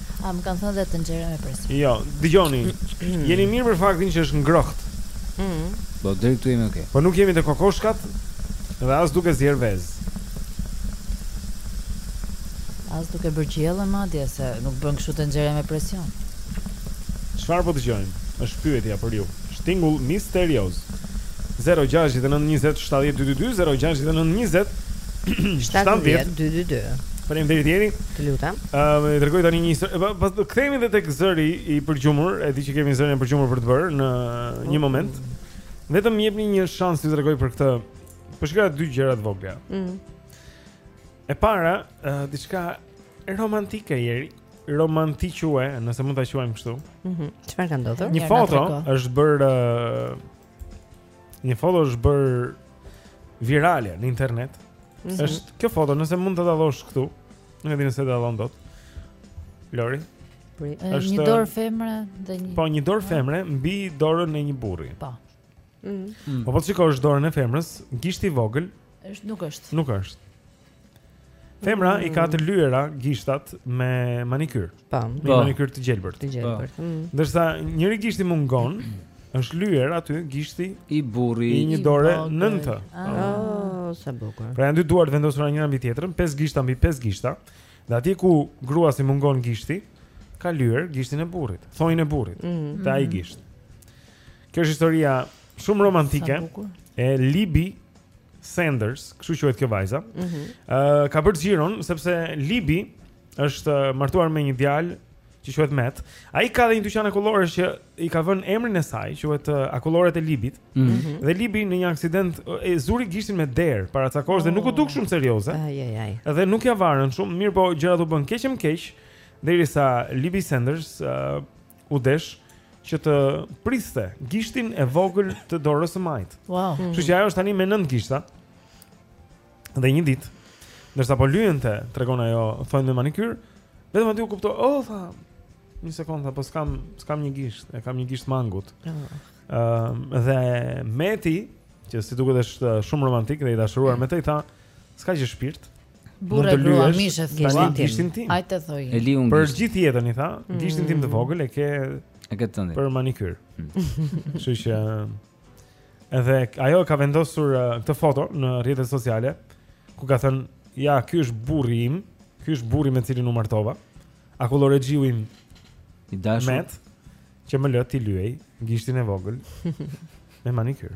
S3: A më kanë thënë dhe tenxhere me presion.
S2: Jo, dëgjoni. Jeni mirë për faktin që është ngrohtë.
S4: Mhm.
S5: Po deri këtu jemi okay.
S2: Po nuk jemi te kokoshkat dhe as duke zier vezë.
S3: As duke bërë gjellën madje se nuk bën kështu tenxherja me presion.
S2: Çfarë po dëgjojmë? Është pyetja për ju. Tingull misterioz. 069 20 70 222 069 20
S4: 70 222.
S2: Faleminderit Jeri.
S4: Të lutem.
S2: Ëm ju tregoj tani një histori. Pastaj kthehemi edhe tek zëri i përgjumur, e di që kemi zërin e përgjumur për të bërë në një moment. Vetëm më jepni një shans t'ju tregoj për këtë. Po shikoj dy gjëra të vogla.
S4: Mm.
S2: E para, uh, diçka romantike Jeri, romantique, nëse mund ta quajmë kështu.
S4: Mhm. Çfarë ka ndodhur?
S2: Një
S3: Ja, na trego.
S2: foto është bërë uh, Një foto është bërë virale në internet.
S4: Mm -hmm.
S2: Është kjo foto, nëse mund ta dallosh këtu, nuk e di nëse e dallon dot. Lori.
S4: Po,
S3: e,
S2: është
S3: një dorë femre dhe një
S2: Po, një dorë femre mbi dorën e një burri.
S3: Po.
S4: Mm.
S2: Po po të shikosh dorën e femrës, gishti i vogël
S3: Është nuk është.
S2: Nuk është. Femra mm. i ka të lyer gishtat me manikyr.
S4: Po.
S2: Me
S5: po.
S2: manikyr të gjelbërt.
S4: Të gjelbërt. Po. Mm.
S2: Ndërsa njëri gisht i mungon, është lyer aty gishti
S5: i burrit
S2: i një dore
S3: nën
S2: të.
S4: Ah, oh, sa bukur.
S2: Pra janë dy duar të vendosura njëra mbi tjetrën, pesë gishta mbi pesë gishta. Dhe atje ku gruas i mungon gishti, ka lyer gishtin e burrit, thonin e burrit.
S4: Mm.
S2: Te ai gisht. Kjo është historia shumë romantike e Libi Sanders, kështu quhet kjo vajza.
S4: Ëh,
S2: mm -hmm. uh, ka bërë xhiron sepse Libi është martuar me një djalë që quhet Matt. Ai ka dhe një dyqan akullorësh që i ka vënë emrin e saj, quhet uh, Akulloret e Libit.
S5: Mm -hmm.
S2: Dhe Libi në një aksident e zuri gishtin me derë para ca kohësh oh. dhe nuk u duk shumë serioze.
S4: Ai ai ai.
S2: Dhe nuk ja varën shumë, mirëpo gjërat u bënë keq e më keq derisa Libi Sanders uh, u desh që të priste gishtin e vogël të dorës së majtë.
S3: Wow. Hmm.
S2: Kështu që ajo është tani me nëntë gishta. Dhe një ditë, ndërsa po lyente, tregon ajo, thonjtë me manikyr, vetëm aty e kuptoi, "Oh, tha, një sekondë, po s'kam s'kam një gisht, e kam një gisht mangut." Ëh, uh, dhe Meti, që si duket është shumë romantik dhe i dashuruar me të, i tha, "S'ka gjë shpirt, Burrë
S3: grua mish
S2: e
S3: thua.
S2: Gishtin tim.
S3: Ai
S5: të thoi. Eliun.
S2: Për gjithë jetën i tha, mm. gishtin tim të vogël e ke
S5: e ke tëndin.
S2: Për manikyr. Mm. Kështu që edhe ajo ka vendosur uh, këtë foto në rrjetet sociale ku ka thënë, "Ja, ky është burri im, ky është burri me të cilin u martova. Akullorexhiu im
S5: i dashur."
S2: Met, që më lë t'i lyej gishtin e vogël me manikyr.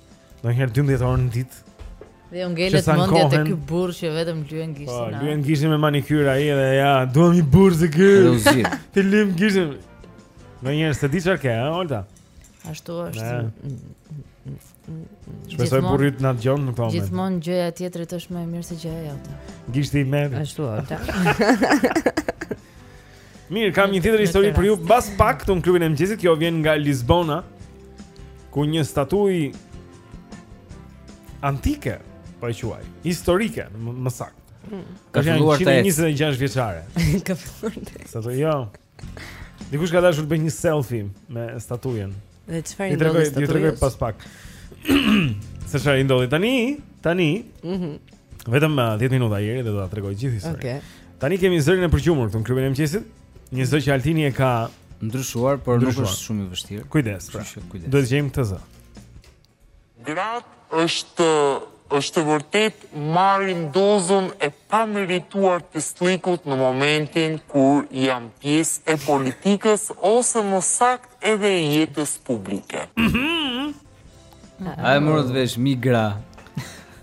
S2: Ndonjëherë 12 orë në ditë
S3: Dhe u ngelet mendja te ky burrë që vetëm lyen gishtin Po,
S2: lyen gishtin me manikyr ai dhe ja, duam një burrë si ky
S5: Dhe u zhjit
S2: T'i lyem gishtin Ndonjëherë s'e di çfarë ke, ha, Olta?
S3: Ashtu është
S2: Shpresoj
S3: burri
S2: të na dëgjojë në këtë moment
S3: Gjithmonë gjëja e tjetrit është më e mirë se gjëja jote
S2: Gishti i meri
S4: Ashtu, Olta
S13: Mirë, kam një tjetër histori për ju mbas pak këtu në klubin e mëngjesit. Kjo vjen nga Lisbona, ku një statujë antike po e quaj, historike, më saktë. Mm.
S2: Ka filluar të ecë.
S13: 126 vjeçare.
S4: Ka filluar të ecë.
S13: Statuja. Jo. Dikush ka dashur të bëjë një selfie me statujën.
S4: Dhe çfarë i ndodhi statujës?
S13: Ju tregoj pas pak. Se çfarë i ndodhi tani? Tani.
S4: Mhm.
S13: Mm vetëm 10 uh, minuta ieri dhe do ta tregoj gjithë historinë.
S4: Okej. Okay.
S13: Tani kemi zërin e përgjumur këtu në klubin e mëngjesit. Një zë që Altini e ka
S2: ndryshuar, por nuk është shumë i vështirë.
S13: Kujdes. Pra.
S2: Kujdes.
S13: Duhet të gjejmë këtë zë.
S14: Gratë është e vërtetë marrin dozën e pamerituar të pisllëkut në momentin kur janë pjesë e politikës ose më saktë edhe e jetës publike.
S2: Hajde merr vesh
S4: me
S2: gra.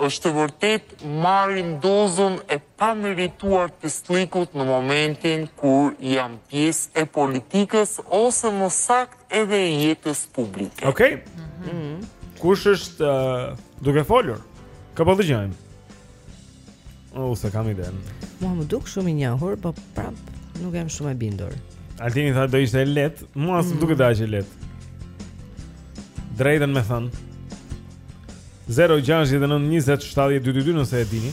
S2: Është
S4: e
S14: vërtetë, marrin dozën e pamerituar të pisllëkut në momentin kur janë pjesë e politikës ose më saktë edhe e jetës publike.
S13: Okej. Kush është ë duke folur? Kë po dëgjojmë? O, oh, s'e kam idenë
S4: Mua më duk shumë i njohur, po prap nuk jam shumë e bindur
S13: Altini tha do ishte e lehtë, mua s'më mm. duket aq e lehtë Drejtën me thënë 0-6-9-27-22 nëse e dini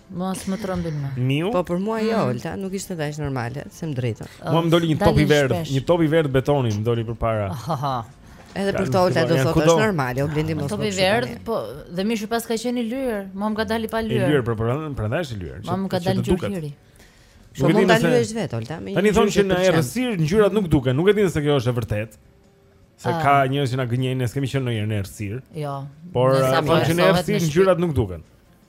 S3: Mos më trembni më.
S2: Miu.
S4: Po për mua jo,
S3: mm.
S4: Olta, nuk ishte aq normale, them drejtën.
S2: Mua më doli një top i
S3: verdhë,
S2: një top i verdhë betoni më doli përpara.
S4: Edhe për këto Olta do thotë është normale, o Blendi mos. Top
S3: i
S4: verdhë,
S3: po dhe me shi paska qenë i lyer, mua më ka dalë pa lyer.
S2: I lyer, por prandaj është i lyer.
S3: Mua më ka dalë ngjyrë.
S4: Po mund ta lyesh vetë Olta.
S2: Tani thonë që në errësirë ngjyrat nuk duken, nuk e di nëse kjo është e vërtetë. Se
S3: ah.
S2: ka njerëz që na gënjejnë, ne s'kemi qenë në një errësirë.
S3: Jo.
S2: Por thonë që në errësirë ngjyrat nuk duken.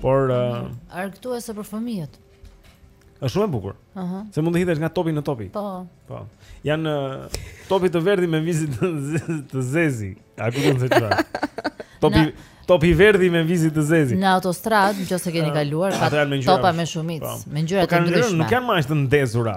S2: Por uh,
S3: argëtuese për fëmijët.
S2: Është shumë e bukur.
S3: Ëh. Uh -huh.
S2: Se mund të hidhesh nga topi në topi.
S3: Po.
S2: Po. Janë uh, topi të verdhi me vizi të zezi. A ku do të thotë? Topi
S3: në...
S2: topi verdhi me vizi të zezi.
S3: Në autostradë, nëse keni kaluar, ka topa me shumicë,
S2: po.
S3: me ngjyra
S2: po
S3: të ndryshme.
S2: Nuk janë më aq të ndezura.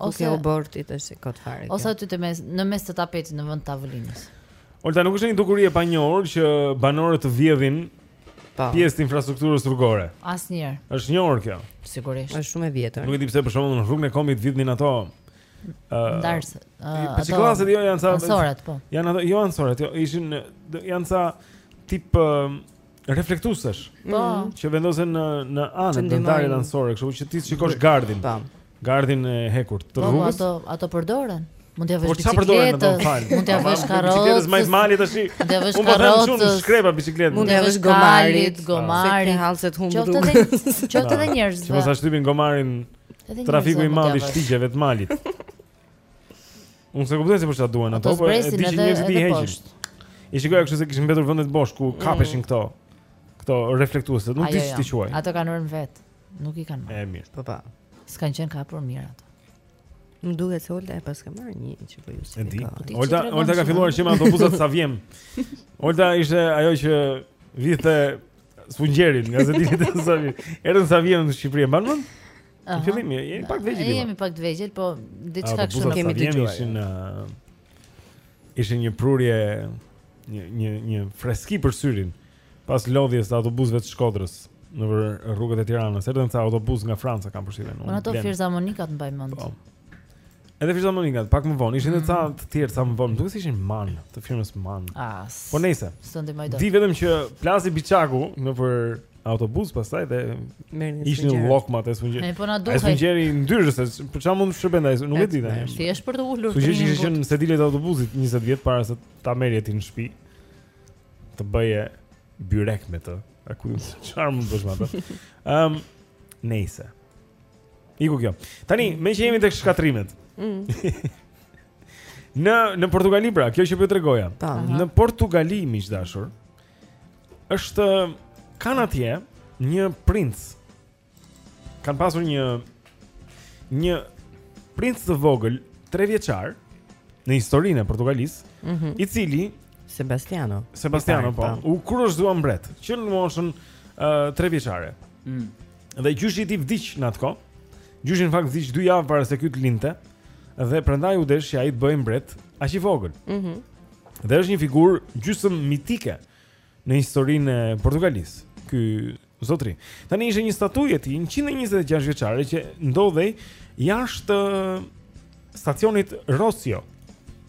S4: Ose o bortit të si kot fare.
S3: Ose aty te mes, në mes të tapetit në vend të tavolinës.
S2: Olta nuk është një dukuri e panjohur që banorët të vjedhin
S4: po.
S2: pjesë të infrastrukturës rrugore.
S3: Asnjëherë.
S2: Është e njohur kjo.
S3: Sigurisht.
S4: Është shumë e vjetër.
S2: Nuk e di pse për shembull në Rrugën e Kombit vidhnin ato Ndarëse,
S3: uh, ato.
S2: Po jo janë sa.
S3: Anësoret po.
S2: Janë ato, jo anësoret, jo, ishin janë sa tip uh, reflektuesesh.
S3: Po. Mm.
S2: Që vendosen në në anë
S4: të
S2: ndarjes anësore, kështu që t'i shikosh gardhin.
S4: Po.
S2: Gardhin e hekurt
S3: po, po,
S2: rrugës.
S3: Po ato ato përdoren. Mund
S2: t'ia
S3: vësh
S2: biçikletës,
S3: mund
S2: t'ia
S3: vësh
S2: karrocës. Biçikletës më
S3: të
S2: malit tash.
S3: Mund t'ia vësh
S2: karrocës. Unë
S3: vësh
S2: shkrepa biçikletë.
S4: Mund
S3: t'ia
S4: vësh gomarit,
S3: gomari, hall
S4: se të humb rrugë.
S3: Qoftë edhe qoftë edhe
S2: njerëz.
S3: Që
S2: mos e shtypin gomarin trafiku i madh i shtigjeve të malit. Unë s'e kuptoj se për çfarë duhen ato, por e di që njerëzit i heqin. I shikoj kështu se kishin mbetur vendet bosh ku kapeshin këto. Këto reflektuese, nuk di si
S3: t'i
S2: quaj.
S3: Ato kanë rënë vetë. Nuk i kanë marrë.
S2: E mirë.
S4: Po pa.
S3: S'kanë qenë kapur mirë ato.
S4: Më duket se Olta e paska marrë një që po
S2: ju së
S4: të
S3: ka.
S2: Olta, Olta ka filluar që me autobusat Saviem. Olta ishte ajo që vidhte sfungjerët nga zëtimi të Saviem. Erën Saviem në Shqipëri e mban mend? Në fillim jemi jemi pak të vegjël.
S3: Ne jemi pak të vegjël, po diçka kështu
S4: kemi dëgjuar.
S2: Ishin uh, ishin një prurje një një një freski për syrin pas lodhjes të autobusëve të Shkodrës në rrugët e Tiranës. Erdhën ca autobus nga Franca kam përshtypjen.
S3: Unë ato fizarmonikat mbaj mend.
S2: Po. Edhe fizarmonikat pak më vonë, ishin edhe ca të tjerë ca më vonë, duket se ishin MAN, të firmës MAN.
S3: As.
S2: Po nejse.
S3: S'të ndihmoj dot.
S2: Di vetëm që plasi biçaku nëpër autobus pastaj dhe
S4: Merrni një
S2: ishin
S4: sfungjerin.
S2: llokmat e sfungjerit.
S3: Ne po na
S2: Ai
S3: duhej.
S2: sfungjeri i ndyrë, se për çfarë mund të shërbente ai, nuk e di tani.
S3: Ti është për të ulur.
S2: Sfungjerin
S3: që
S2: trimin
S3: kishe
S2: qenë në sediljet e autobusit 20 vjet para se ta merrje ti në shtëpi. Të bëje byrek me të. A ku çfarë mund të bësh me atë? Ëm, nejse. Iku kjo. Tani, meqë jemi tek shkatërrimet.
S4: Mm.
S2: në, në Portugali, pra, kjo që po të tregoja.
S4: Ta, po.
S2: në Portugali, miq të dashur, është kanë atje një princ. Kanë pasur një një princ të vogël, 3 vjeçar në historinë e Portugalisë,
S4: mm -hmm.
S2: i cili
S4: Sebastiano.
S2: Sebastiano po. U kurorëzua mbret që në moshën uh, 3 vjeçare.
S5: Mm.
S2: Dhe gjyshi i tij vdiq në atë kohë. Gjyshi në fakt vdiq 2 javë para se ky të lindte dhe prandaj u desh që ai të bëhej mbret aq i vogël.
S15: Mhm.
S2: Mm dhe është një figurë gjysmë mitike në historinë e Portugalisë. Ky zotëri. Tani ishte një statujë e tij 126 vjeçare që ndodhej jashtë stacionit Rossio.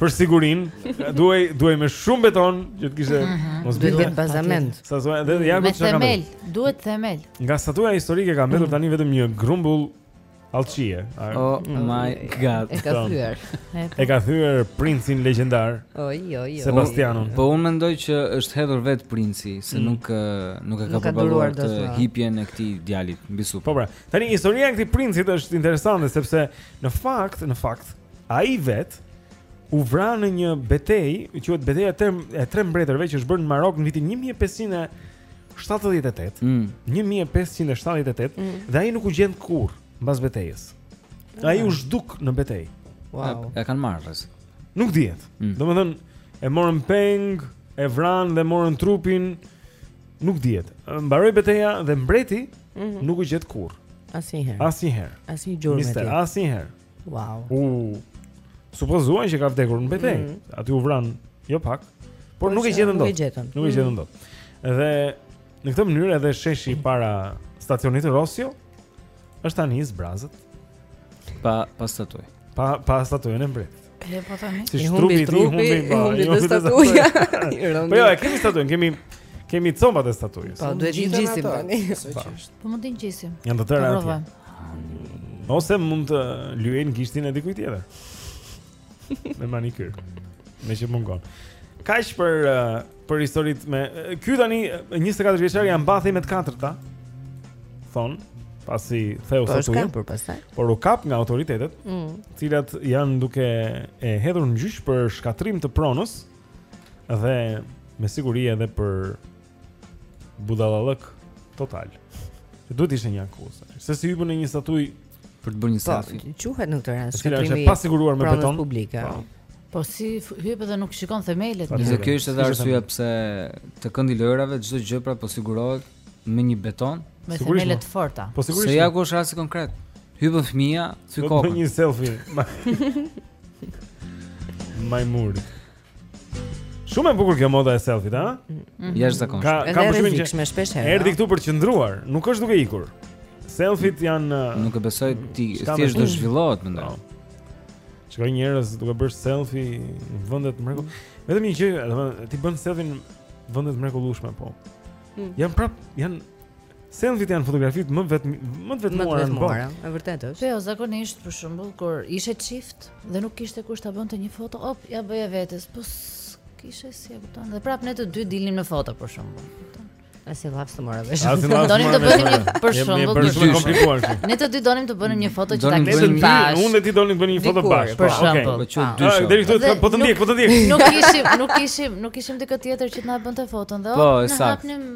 S2: për sigurinë, duhej duhej më shumë beton që të kishte
S3: mhm.
S2: mos bëhet.
S4: Duhet bazament.
S2: Sa thua, dhe ja ku çka. Me
S3: themel, duhet themel.
S2: Nga statuja historike ka mbetur tani vetëm një grumbull allçie.
S5: Oh my god.
S4: E ka thyer.
S2: E ka thyer princin legjendar.
S4: Oj oj oj.
S2: Sebastianon.
S5: Po unë mendoj që është hedhur vetë princi, se
S2: mm.
S5: nuk nuk e ka përballuar
S4: dot
S5: hipjen e këtij djalit mbi supe.
S2: Po pra, tani historia e këtij princi është interesante sepse në fakt, në fakt, Ai vetë u vra në një betejë, i quhet Beteja e Term e Tre Mbretërve që është bërë në Marok në vitin 1578.
S5: Mm.
S2: 1578
S4: Mm.
S2: dhe ai nuk u gjend kurrë mbas betejës. Ai u zhduk në betejë.
S4: Wow.
S5: E, e kanë marrë rob.
S2: Nuk dihet.
S5: Mm. Mm.
S2: Domethënë e morën peng, e vranë dhe morën trupin. Nuk dihet. Mbaroi beteja dhe mbreti
S4: Mhm.
S2: nuk u gjet kurrë.
S4: Asnjëherë.
S2: Asnjëherë.
S4: Asnjë gjurmë
S2: Mister,
S4: tjetër.
S2: asnjëherë.
S4: Wow.
S2: U supozua që ka vdekur në betejë.
S4: Mm -hmm.
S2: Aty u vranë jo pak, por,
S4: por
S2: nuk e gjetën dot.
S4: Nuk e gjetën.
S2: Nuk e gjetën
S4: mm.
S2: dot. Dhe në këtë mënyrë edhe sheshi para stacionit Rossio është tani i zbrazët
S5: pa pa statujë.
S2: Pa pa statujën e mbretit.
S3: E po tani.
S2: Si trupi i tij humbi pra.
S4: Humbi dhe statuja.
S2: Po jo, e kemi statujën, kemi kemi copat e statujës.
S4: Po duhet t'i ngjisim tani.
S2: Po
S3: mund t'i ngjisim.
S2: Janë të tëra atje. Ose mund të lyejnë gishtin e dikujt tjetër. Me manikyr. Me që mungon. Kaq për uh, për historitë me ky tani 24 vjeçar ia mbathi me të katërta. Thonë, pasi theu statujën. Por u kap nga autoritetet, të mm. cilat janë duke e hedhur në gjyq për shkatërrim të pronës dhe me siguri edhe për Budallallëk total. Që duhet të ishte një akuzë. Se si hipën në një statujë
S5: për të bërë një
S4: po,
S5: selfie.
S4: Quhet në këtë rast
S2: shkatërrimi. Është
S4: pa
S2: siguruar me beton.
S4: Publike.
S2: Po.
S3: po si hip dhe nuk shikon themelet.
S5: Dhe kjo është edhe arsyeja pse te këndi i lojërave çdo gjë pra po sigurohet me një beton.
S3: Me themele të forta.
S2: Po sigurisht.
S5: Se ja ku është rasti konkret. Hipën
S2: fëmija, thyen
S5: kokën.
S2: Po një selfie. Majmur. Shumë e bukur kjo moda e selfit, a?
S5: Mhm.
S2: Jashtëzakonisht.
S4: Kam,
S2: kam përshtypjen
S4: që shumë shpeshherë.
S2: Erdhi këtu për të qëndruar, nuk është duke ikur. Selfit janë uh,
S5: Nuk e besoj ti, thjesht do zhvillohet mendoj.
S2: Shikoj njerëz duke bërë selfie në vende të mrekullueshme. Vetëm një gjë, domethënë ti bën selfie në vende të mrekullueshme, po.
S4: Mm.
S2: Janë prapë, janë Selfit janë fotografitë më vetëm më të vetmuara në botë.
S4: Është e vërtetë, është.
S3: Po jo, zakonisht për shembull kur ishe çift dhe nuk kishte kush ta bënte një foto, op, ia bëja vetes. Po kishe si e kupton. Dhe prapë ne të dy dilnim në foto për shembull.
S4: S'di, Lavs, të mora vesh.
S2: Asi lavs.
S3: Donim të bënim një për shembull, për shembull
S2: komplikuar.
S3: Ne të dy donim të bënim një foto që ta kishim bashkë.
S2: Unë dhe ti donim të bënim një foto bashkë.
S3: Për shembull,
S5: po që
S3: të
S5: dy.
S2: Deri këtu po të ndjek, po të ndjek.
S3: Nuk kishim, nuk kishim, nuk kishim dikë tjetër që të na bënte foton dhe o,
S5: po,
S3: ne
S4: hapnim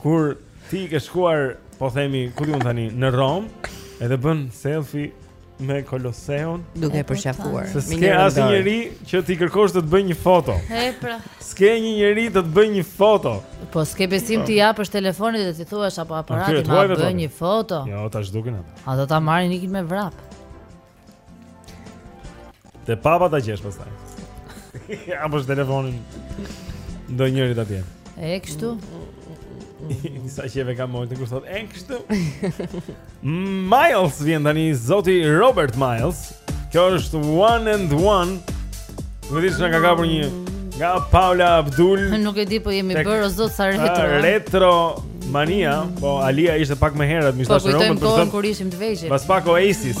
S2: Kur ti ke shkuar, po themi, ku di unë tani, në Romë, edhe bën selfie me Koloseun,
S4: duke e përqafuar.
S2: Se s'ke
S4: një
S2: asnjë njeri që t'i kërkosh të të bëjë një foto.
S3: E pra.
S2: S'ke një njeri të të bëjë një foto.
S3: Po s'ke besim t'i japësh telefonin dhe t'i thuash apo
S2: atyre
S3: aparatin,
S2: të
S3: huajve,
S2: më
S3: bëj një foto.
S2: Jo, ta zhdukin atë.
S3: Ah, do ta marrin ikin me vrap.
S2: Te papa ta gjesh pastaj. Apo i jep telefonin ndonjërit ta bën.
S3: E kështu.
S2: Sa që e ka mojë të kushtot E kështu Miles vjen tani Zoti Robert Miles Kjo është One and One Nuk di çka ka, ka për një
S16: nga Paula Abdul.
S3: Nuk e di po jemi bërë o zot sa retro.
S16: Ah, retromania, po Aaliyah ishte pak më herët,
S3: po kujtojmë kohën. Kur ishim të vegjël.
S16: Pas pak Oasis.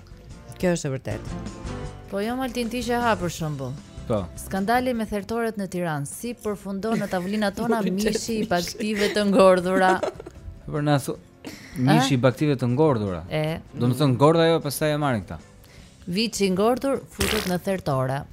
S4: Kjo është e vërtetë.
S3: Po jo Altin ti që ha për shembull.
S5: Po.
S3: Skandali me thertoret në Tiranë, si përfundon në tavolinat tona mishi i bagëtive të ngordhura.
S5: Për na thu mishi i bagëtive të ngordhura.
S3: E.
S5: Domethënë ngordh ajo pastaj e marrin këta.
S3: Viçi i ngordhur futet në thertore.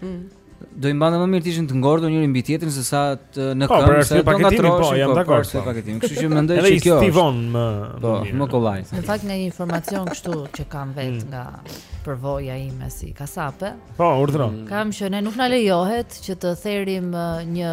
S4: Mm.
S5: Do i mbante më mirë të ishin të ngordhur njëri mbi tjetrin se sa të në
S16: po,
S5: këmbë, se do
S16: ngatërroheshin. Po, jam
S5: po,
S16: dakord. Po,
S5: paketim. Kështu që mendoj
S16: se
S5: kjo. Edhe
S16: stivon më
S5: po,
S16: më
S5: kollaj.
S3: Në fakt nga një informacion kështu që kam
S16: vetë
S3: mm. nga përvoja ime si kasape.
S16: Po, urdhëro. Mm.
S3: Kam që ne nuk na lejohet që të therim uh, një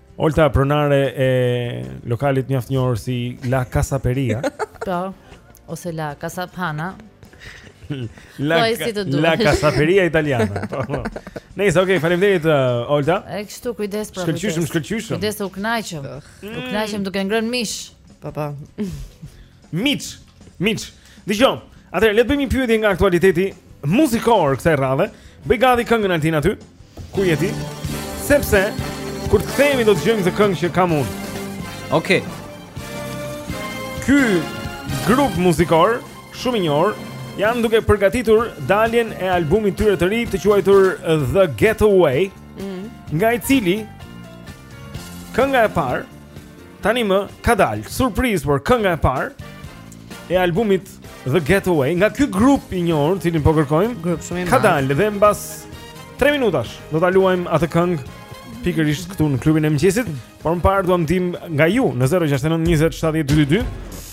S16: Olta
S8: pronare e lokalit mjaft njohur si La Kasaperia.
S3: Po. Ose La Casa Pana.
S8: La,
S3: po, si
S8: La Kasaperia italiana. Po. po. Nice, okay, faleminderit uh, Olta.
S3: E kështu kujdes për.
S8: Shkëlqyshëm, shkëlqyshëm.
S3: Kujdes u kënaqëm. U kënaqëm duke ngrënë mish.
S4: Po po.
S8: Miq, miq. Dëgjo. Atëherë le të bëjmë një pyetje nga aktualiteti muzikor kësaj radhe. Bëj gati këngën Altin aty. Ku je ti? Sepse kur të kthehemi do të dëgjojmë këtë këngë që kam unë.
S5: Okej. Okay.
S8: Ky grup muzikor shumë i njohur janë duke përgatitur daljen e albumit tyre të ri të quajtur The Getaway, mm. nga i cili kënga e parë Tanimë ka dalë surprizë por kënga e parë e albumit The Getaway nga ky grup i njohur, cilin po kërkojmë.
S4: Grup shumë i madh.
S8: Ka dalë dhe mbas 3 minutash do ta luajmë atë këngë pikërisht këtu në klubin e mëngjesit, por më parë duam ta dimë nga ju në 069 20 70 222.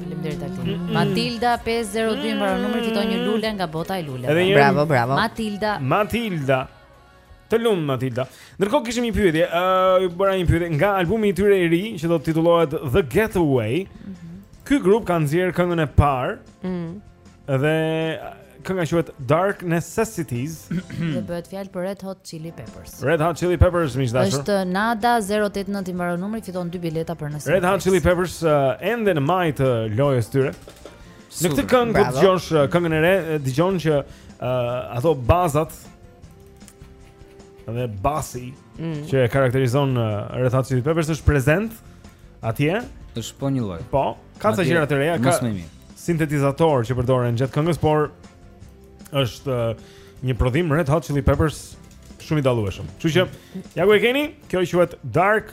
S3: Faleminderit Altin. Matilda 502 mbaron numri fiton një lule nga bota e luleve.
S4: Bravo, bravo.
S3: Matilda.
S8: Matilda. Të lumtë Matilda. Ndërkohë kishim një pyetje, ë uh, bëra një pyetje nga albumi i tyre i ri që do të titullohet The Getaway. Mm -hmm. Ky grup ka nxjerrë këngën e parë
S4: Mhm.
S8: Dhe kënga quhet Dark Necessities.
S3: Dhe bëhet fjalë për Red Hot Chili Peppers.
S8: Red Hot Chili Peppers miq të dashur.
S3: Është Nada 089 i mbaron numri, fiton dy bileta për nesër.
S8: Red Hot Chili Peppers uh, ende në majë të lojës tyre. Në këtë këngë
S4: do
S8: dëgjosh uh, këngën e re, uh, dëgjon që uh, ato bazat
S2: dhe basi
S4: mm.
S2: që e karakterizon uh, Red Hot Chili Peppers është prezent atje.
S5: Është po një lloj.
S2: Po, ka ca gjëra të reja, ka sintetizator që përdoren gjatë këngës, por është uh, një prodhim Red Hot Chili Peppers shumë i dallueshëm. Kështu që ja ku e keni. Kjo quhet Dark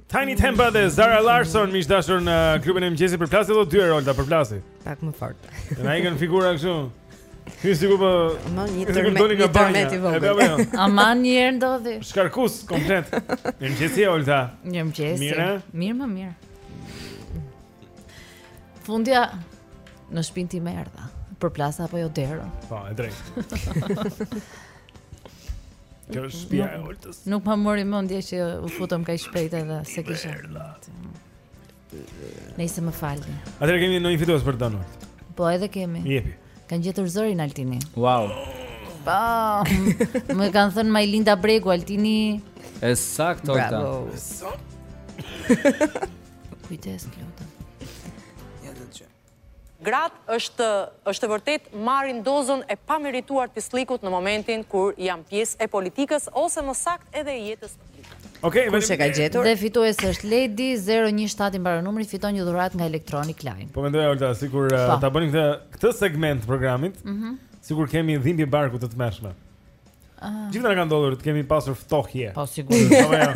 S2: Tinie Tempah dhe Zara Larson miq të dashur në klubin e mëngjesit përplase do dy herë Olta përplase.
S4: Pak më fort.
S2: Na ikën figura kështu. Ky sikur po
S4: Më një
S2: tërmet
S4: një tërmet i vogël.
S2: Jo?
S3: Aman një herë ndodhi.
S2: Shkarkues komplet. Mëngjesi Olta.
S3: Një
S2: mëngjes.
S3: Mirë, mirë më mirë. Fundja në shtëpinë tënde erdha. Përplase apo jo derën.
S2: Po, e drejtë. Kjo është shtëpia e Oltës.
S3: Nuk më mori mendja që u futëm kaq shpejt edhe se kisha. Nëse më falni.
S2: Atëherë kemi ndonjë fitues për Donor.
S3: Po dhe kemi.
S2: Jepi.
S3: Ka gjetur zërin Altini.
S5: Wow.
S3: Po. Më ka thënë Majlinda Bregu Altini.
S5: E saktë Olta.
S3: Bravo. Kujdes Klota.
S17: Ja do të Gratë është është e vërtetë marrin dozën e pamerituar të pislikut në momentin kur janë pjesë e politikës ose më saktë edhe e jetës publike.
S2: Okej,
S4: Kush e ka, faleminderit. gjetur?
S3: Dhe fituesi është Ledi 017 i mbaron numri fiton një dhuratë nga Electronic Line.
S2: Po mendoja Olta, sikur eh,
S3: Po.
S2: ta bënim këtë këtë segment të programit,
S3: Mhm.
S2: sikur kemi dhimbje barku të tmerrshme.
S3: Ah.
S2: Gjithëve na ka ndodhur të kemi pasur ftohje.
S3: Po sigurisht.
S2: Apo jo.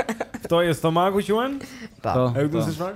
S2: Ftohje stomaku quhet?
S5: Po.
S2: E kupton
S5: Po.
S2: se çfarë?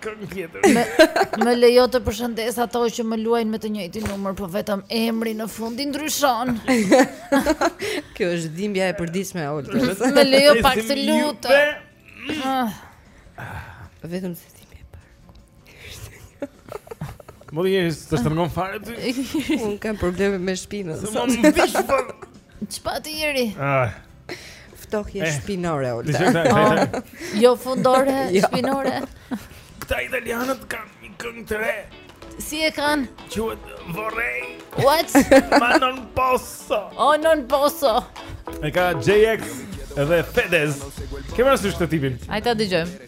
S2: Këngën tjetër.
S3: Më, më lejo të përshëndes ato që më luajnë me të njëjtin numër, po vetëm emri në fund i ndryshon.
S4: Kjo është dhimbja e përditshme e Oltës.
S3: Më lejo pak të lutem. Ah.
S4: Vetëm se ti më e
S2: parë. Edhe njëri të shtrëngon fare ty?
S4: Unë kam probleme me shpinën.
S2: Më më vishë, po...
S3: Që pa të jeri?
S2: Ah.
S4: Ftohje
S2: eh,
S4: shpinore Olta.
S2: Dije ta, ta.
S18: Jo fundore,
S4: jo.
S18: shpinore.
S2: Këta italianët kanë një këngë të re.
S18: Si e kanë?
S2: Quhet Vorrei.
S18: What?
S2: Ma non posso.
S18: Oh, non posso.
S2: E ka J-Ax edhe Fedez. Ke parasysh ti tipin.
S18: Hajde ta dëgjojmë.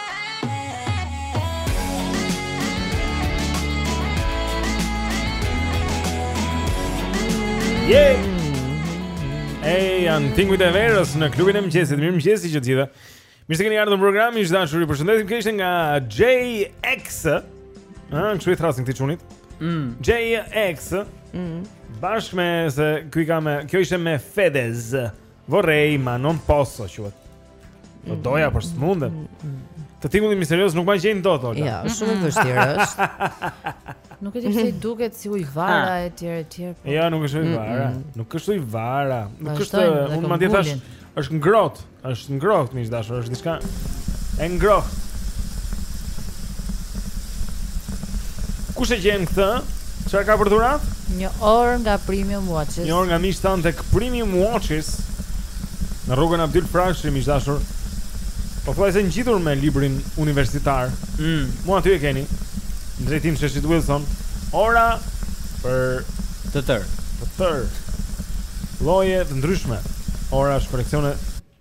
S2: Yeah! Ej, janë tingujt e verës në klubin e mëngjesit Mirëmëngjesi të gjithëve Mirë se keni ardhur në program Shumë dashuri përshëndetim Kjo ishte nga J-Ax Se kështu i thërrasin këtij çunit
S5: mm.
S2: J-Ax
S4: mm.
S2: Bashkë me se Kjo ishte me Fedez Vorrei ma non posso Quhet Do mm. doja por s'mundem. Mm, mm, të tingullin misterioz nuk ma gjejnë dot
S4: Jo, shumë e vështirë është.
S18: Nuk e di pse i duket si ujëvarë e tjera e tjera. Po.
S2: Jo, nuk është
S4: ujëvara.
S2: Nuk është ujëvara. Nuk është, unë madje
S18: thashë,
S2: është ngrohtë. është ngrohtë, miq të dashur, është diçka e ngrohtë. Kush e gjen këtë? Çfarë ka për dhuratë?
S18: Një orë nga Premium Watches.
S2: Një orë nga miqtë tanë tek Premium Watches. Në rrugën Abdyl Frashëri, miq të dashur. Po thuajse ngjitur me librin universitar.
S5: Mm.
S2: Mu aty e keni. Në drejtim Sheshit Wilson. Ora për
S5: të tërë.
S2: Të tërë. Lloje të ndryshme. Ora është për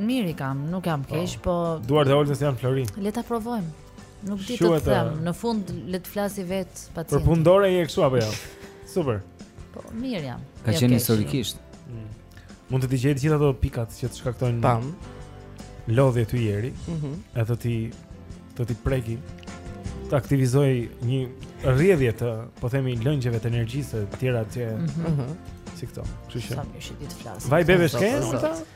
S4: Mirë
S3: i kam, nuk jam po. keq, po
S2: duart e Oltës janë flori.
S3: Le ta provojmë. Nuk di të them, në fund le të flasi
S2: vetë
S3: pacienti.
S2: Përfundove ti këtu apo jo? Super.
S3: Po mirë jam.
S5: Ka
S3: jo
S5: qenë historikisht. Mm.
S2: Mund të të gjej të gjitha ato pikat që të shkaktojnë
S4: po them
S2: lodhje ty Jeri.
S4: Mhm.
S2: Mm Ato ti do t'i preki të aktivizojë një rrjedhje të, po themi, lëngjeve të energjisë të tjera që
S3: mm -hmm.
S2: si këto. Kështu që.
S3: Sa më shit ditë flas.
S2: Vaj bebe shke?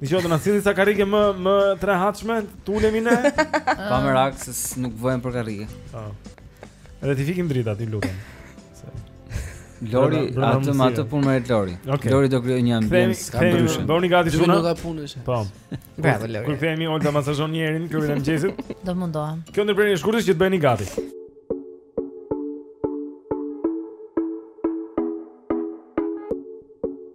S2: Në qoftë na sillni ca karrige më më të rehatshme, t'ulemi ne.
S5: Pa merak se nuk vuajmë për karrige.
S2: Po. Edhe t'i fikim dritat ju lutem.
S5: Lori, atë më atë punë merr Lori.
S2: Okay.
S5: Lori do krijojë një ambient ka ndryshe.
S2: Bëni gati shumë.
S1: Nuk ka punë është.
S2: Po.
S4: Bravo Lori.
S2: Kur themi Olta masazhon njërin këtu në mëngjesit.
S3: Do mundohem.
S2: Kjo ndërprerje e shkurtër që të bëni gati.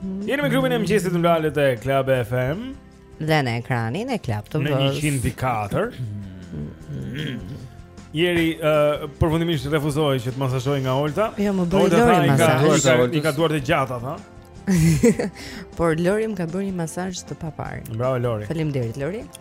S2: Jeni me klubin e mëngjesit në valët e Club FM
S4: dhe në ekranin e Club TV.
S2: Në 104. Jeri uh, përfundimisht refuzoi që të masazhohet nga Olta.
S4: Jo, më bëri Lori
S2: masazh. Ka
S4: duart,
S2: i ka duart të gjata, tha.
S4: Por Lori më ka bërë një masazh të paparë.
S2: Bravo Lori.
S4: Faleminderit Lori.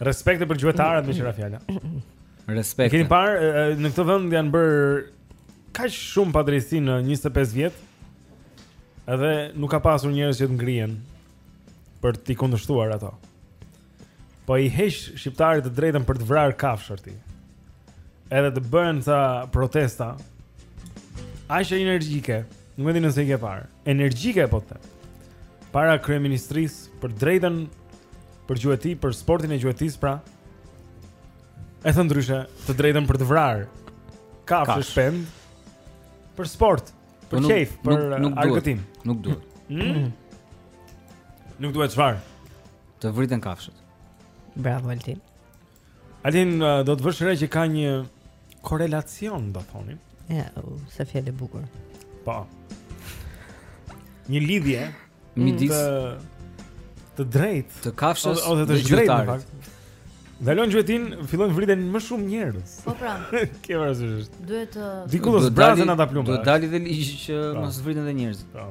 S2: Respekte për gjuetarët meqë ra fjala.
S5: Respekte.
S2: Keni parë në këtë vend janë bërë kaq shumë padrejtësi në 25 vjet. Edhe nuk ka pasur njerëz që të ngrihen për t'i kundërshtuar ato. Po i heq shqiptarit të drejtën për të vrarë kafshë ti. Edhe të bëhen ca protesta. Aq energjike. Nuk e di nëse i ke parë. Energjike po them. para kryeministrisë për të drejtën për gjueti, për sportin e gjuetisë, pra. E thënë ndryshe, të drejtën për të vrarë. Kafshë, shpend për sport, për qejf, për argëtim.
S5: Nuk duhet.
S2: Hmm? Nuk duhet çfarë?
S5: Të vriten kafshët.
S4: Bravo Altin.
S2: Altin do të vësh re që ka një korrelacion, do thonim.
S4: Ja, sa fjalë e bukur.
S2: Po. Një lidhje mm.
S5: midis
S2: të, të drejtë,
S5: të kafshës
S2: ose të drejtë në fakt. Ndalon gjuetinë, fillojnë vriten më shumë njerëz.
S3: Po pra.
S2: Kjo është.
S3: Duhet të
S2: Diku do
S5: zbrazën
S2: ata plumba.
S5: Do dali dhe ligji që
S2: pra.
S5: mos vriten dhe njerëzit.
S2: Po.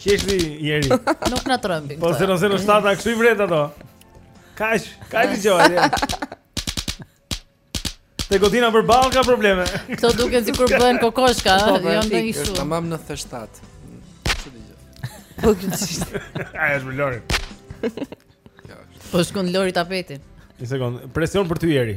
S2: Qeshni
S3: njeri.
S2: Nuk
S3: na trembin.
S2: Po 007 a kështu i vret ato. Kaç, kaç i jori. Te godina përballë ka probleme.
S3: Kto duken sikur bëhen kokoshka,
S1: po,
S3: po,
S1: jo
S3: ndonjë kështu.
S1: Është mam 97. Çu di gjë.
S4: Po gjithë.
S2: Ai është Lori.
S3: Po shkon Lori tapetin.
S2: Një sekond, presion për ty njeri.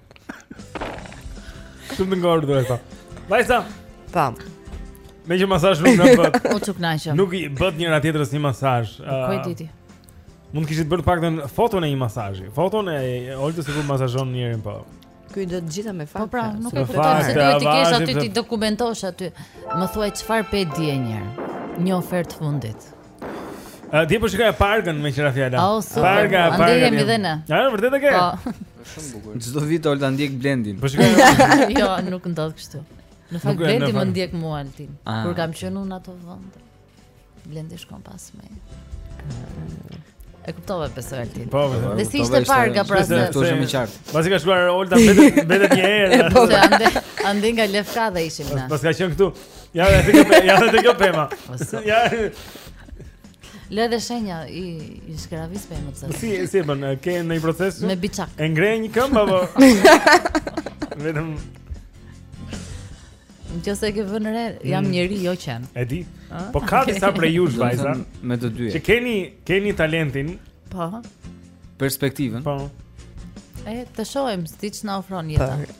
S1: Shumë të
S3: ngordhë
S1: dhe ta Vajsa
S2: Pa Meqë masaj
S5: shumë
S2: në
S19: bët
S2: O që kënaqshëm Nuk i bëtë njëra-tjetrës një masazh
S3: Nuk uh,
S2: e
S3: diti
S2: Mund kishit bërë pak dhe foton e një masazhi Foton e Oltës ku masazhon njërin po
S19: Ky do të gjitha me fakte.
S3: Po pra, nuk e kuptoj se duhet t'i kesh aty t'i dokumentosh aty. Më thuaj çfarë pe dje një. Një ofertë e
S2: fundit. Dje po shikoja Pargën me qira fjala.
S3: Oh,
S2: Parga,
S3: Parga.
S2: Andej
S3: jemi dhe ne.
S2: Ja, vërtet e ke.
S3: Po.
S5: Shumë bukur. Çdo vit Olta ndjek Blendin.
S2: Po shikoj.
S3: jo, nuk ndodh kështu. Në fakt Blendi më ndjek mua Altin.
S5: Ah.
S3: Kur kam qenë në ato vende. Blendi shkon pas meje. E kuptova pse Altin.
S2: Po, po, po.
S3: Dhe si ishte Parga pra se. Kështu është më qartë.
S2: Pasi ka shkuar Olta vetë vetë një herë.
S3: Po, andej, andej nga Lefkada ishim ne.
S2: Pas ka qenë këtu. Ja, ja, te kjo, ja, te kjo pema. Ja.
S3: Le dhe shenja i, i shkravis për e më të zërë.
S2: Si, si e bën, ke një proces?
S3: Me biçak.
S2: E ngre një këmbë, apo? Vetëm...
S3: Në qoftë se ke vënë re, jam
S2: mm.
S3: njeri jo qen.
S2: E di,
S3: ah,
S2: po ka
S3: okay.
S2: disa prej jush vajza.
S5: Me të dyja.
S2: Që keni, keni talentin.
S3: Po.
S5: Perspektivën.
S2: Po.
S3: E, të shohim, se ç'na ofron jeta.
S2: Po.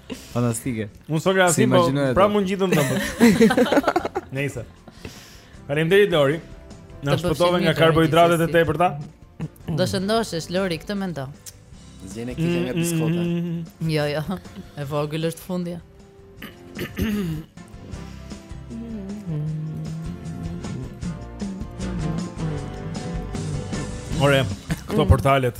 S5: Fantastike.
S2: Unë sot grasim, po pra mund gjithëm të bëmë. Nëjse. Faleminderit Lori. Na shpëtove nga karbohidratet e tepërta.
S3: Do shëndoshesh Lori, këtë mendo.
S1: Zgjeni këtë nga biskota.
S3: Mm, mm, mm, jo, jo. E vogël është fundi.
S2: Ore, këto portalet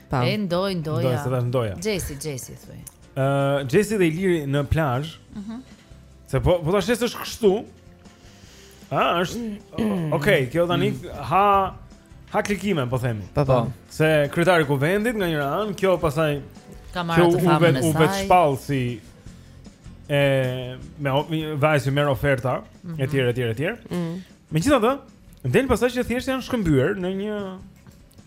S2: Tam. E ndoj,
S3: ndoja.
S2: Ndoj, se ta ndoja.
S3: Xhesi, Xhesi, thuj.
S2: Uh, Xhesi dhe Iliri në plazh.
S3: Uh mhm. -huh.
S2: Se po, po tash është kështu. A, është... Okej, okay, kjo tani mm. ha... Ha klikime, po themi.
S19: Po, po. po.
S2: Se kryetari i Kuvendit nga njëra anë, kjo pastaj...
S3: Ka marrë
S2: atë
S3: famën e
S2: saj. Kjo
S3: u
S2: vetëshpall si... E, me vajzë merr oferta,
S3: mm -hmm.
S2: etj, etj, etj.
S19: Mm.
S2: Megjithatë, del pastaj që thjesht janë shkëmbyer në një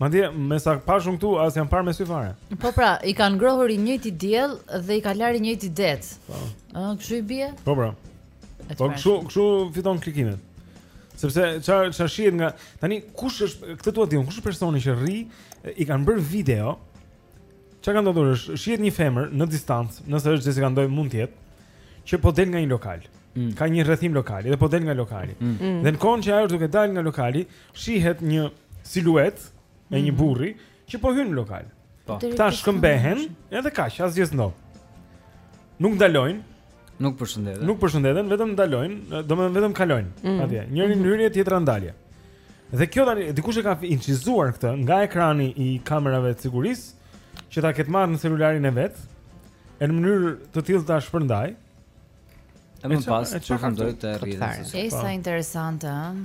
S2: Madje me sa pash unë këtu as janë parë me sy fare.
S3: Po pra, i kanë ngrohur i njëjti diell dhe i ka larë i njëjti det. Po. Ëh, kshu i bie?
S2: Po
S3: pra.
S2: Po kshu, kshu fiton klikimet. Sepse çfarë çfarë shihet nga tani kush është këtë tua diun, kush është personi që rri, i kanë bërë video. Çfarë ka ndodhur është shihet një femër në distancë, nëse është Xhesika Ndoj mund të jetë, që po del nga një lokal.
S5: Mm.
S2: Ka një rrethim lokali dhe po del nga lokali.
S5: Mm.
S19: mm.
S2: Dhe në kohën që ajo është duke dalë nga lokali, shihet një siluetë e një
S5: mhm.
S2: burri që po hyn në lokal.
S5: Po.
S2: Këta shkëmbehen edhe kaq, asgjë s'ndodh. Nuk ndalojnë.
S5: Nuk përshëndeten.
S2: Nuk përshëndeten, vetëm ndalojnë, domethënë vetëm kalojnë
S5: mm.
S2: atje. Njëri mm. në hyrje, tjetra në dalje. Dhe kjo tani dikush e ka incizuar këtë nga ekrani i kamerave të sigurisë që ta ketë marrë në celularin e vet. Në mënyrë të tillë ta shpërndajë.
S5: E më pas të
S2: përfundojë
S5: te rrjetet sociale.
S3: E sa interesante,
S2: ha?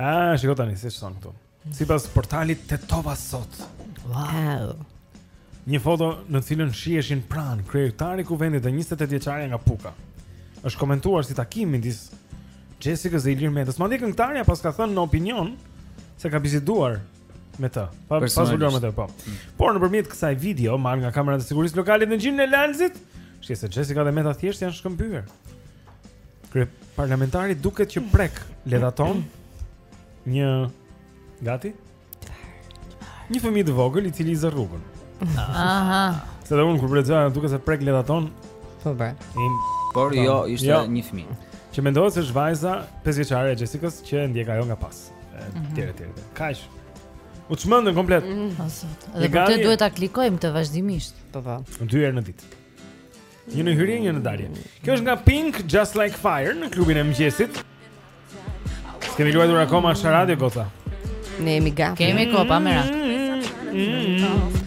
S2: Ah, shiko tani si e thonë këtu. Sipas portalit Tetova Sot.
S19: Wow.
S2: Një foto në të cilën shiheshin pranë kryetari i kuvendit dhe 28 vjeçarja nga Puka. Është komentuar si takim midis Xhesikës dhe Ilir Metës. Madje këngëtarja paska thënë në Opinion se ka biseduar me të. Pa
S5: pa
S2: zbuluar me të, po. Mm. Por nëpërmjet kësaj videoje marrë nga kamerat e sigurisë së lokalit në Gjirin e Lalzit, shihet se Xhesika dhe Meta thjesht janë shkëmbyer. Kryeparlamentari duket që përkëdhel, ledhaton një gati një fëmijë të vogël i cili i zë rrugën.
S3: Aha.
S2: Se dhe unë kur brezoj duket se prek, ledhaton.
S19: Po pra.
S5: Por jo, ishte jo. një fëmijë.
S2: Që mendohet se është vajza 5 vjeçare e Xhesikës që ndjek ajo nga pas. Etj mhm. etj. Kaq? U çmendën komplet.
S3: Mm
S2: -hmm.
S3: Dhe për këtë duhet ta klikojmë të vazhdimisht.
S19: Po po.
S2: Dy herë në ditë. Një në hyrje, një në dalje. Kjo është nga Pink Just Like Fire në klubin e mëngjesit. S'kemi luajtur akoma në radio gota.
S19: Ne jemi gati.
S3: Kemi
S8: kopa me rast. Mm -hmm.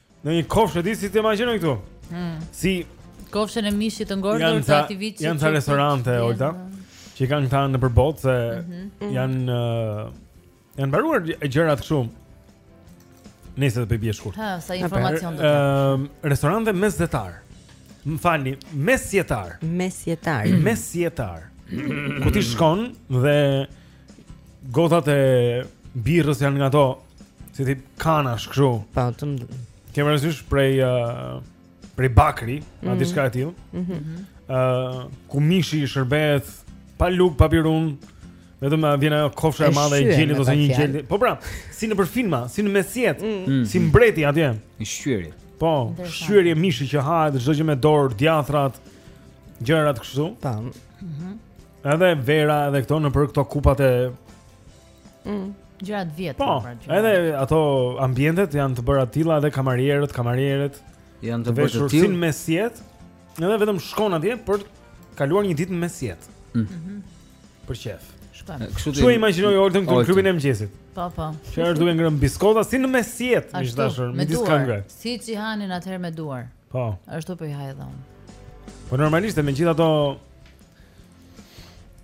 S8: Me
S2: një kofshë e di si të imagjinoj këtu.
S3: Hmm.
S2: Si
S3: kofshën e mishit të ngordhur të atij viçi.
S2: Janë ca restorante Olta që i kanë këta nëpër botë se
S3: mhm.
S2: mhm. janë janë mbaruar gjërat kshtu. Nëse të t'i bie shkurt.
S3: Ha, sa informacion do të.
S2: Ëm, restorante mesdhetar. Më falni, mesjetar.
S20: Mesjetar.
S2: mesjetar. Ku ti shkon dhe Gotat e birrës janë nga to Si tip kanash kështu
S20: Po, të më
S2: Kemë rësysh prej uh, Prej bakri mm -hmm.
S20: A mhm.
S2: diçka e tillë
S20: mm
S2: -hmm. uh, Ku mishi shërbehet pa lugë, pa pirun Vetëm uh, vjen ajo kofsha e madhe e gjelit ose një gjel. Po pra, si nëpër filma, si në mesjetë,
S5: mm. mm.
S2: si mbreti atje.
S5: I shqyri.
S2: Po,
S5: shqyri
S2: e mishi që hahet çdo gjë me dorë, djathrat, gjërat kështu.
S20: Po. Mhm.
S2: Edhe vera edhe këto nëpër këto kupat e mm,
S3: gjërat e vjetra
S2: Po,
S3: pra,
S2: edhe ato ambientet janë të bëra të tilla edhe kamerierët, kamerierët
S5: Janë të bërë të tillë Veshur
S2: si në mesjetë Edhe vetëm shkon atje për të kaluar një ditë mesjetë mm.
S5: mm
S2: -hmm. Për
S3: qejf
S5: Kështu
S2: të imagjinoj Oltën këtu në klubin e mëngjesit.
S3: Po, po.
S2: Që është duke ngrënë biskota si në mesjetë, miq
S3: të
S2: dashur,
S3: me
S2: diskangre.
S3: Siç i hanin atëherë me duar.
S2: Po.
S3: Ashtu po i ha dhe ajo.
S2: Po normalisht me gjithë ato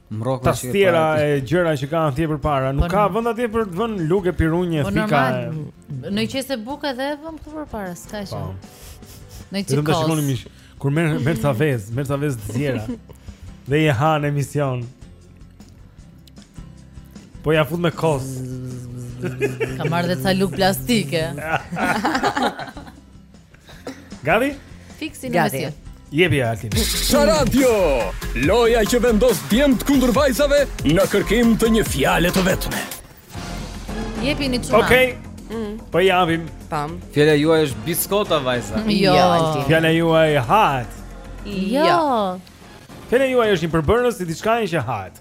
S5: Mrok me shije.
S2: Tastiera e gjëra që kanë atje përpara, nuk ka vend atje për të vënë lugë pirunje
S3: po
S2: thika.
S3: Një qese bukë edhe e vëm këtu përpara, s'ka gjë.
S2: Po.
S3: Një
S2: çikë kos. Do
S3: të shikoni
S2: mish. Kur merr merr ca vezë, merr ca vezë të ziera. Dhe i ha në emision. Po ia fut me kos.
S3: Ka marrë dhe ca lugë plastike.
S2: Gati?
S3: Fiks si
S20: në
S3: mesjetë.
S2: Jepi Altin.
S6: Sharadio. Loja që vendos djemtë kundër vajzave në kërkim të një fjale të vetme.
S3: Jepini çuna.
S2: Okej. Okay. Mm. Po ia vëmë.
S20: Pam.
S5: Fjala juaj është biskota vajza.
S3: Jo, jo Altin.
S2: Fjala juaj hahet.
S20: Jo. jo.
S2: Fjala juaj është
S4: një përbërës i diçkaje
S21: që hahet.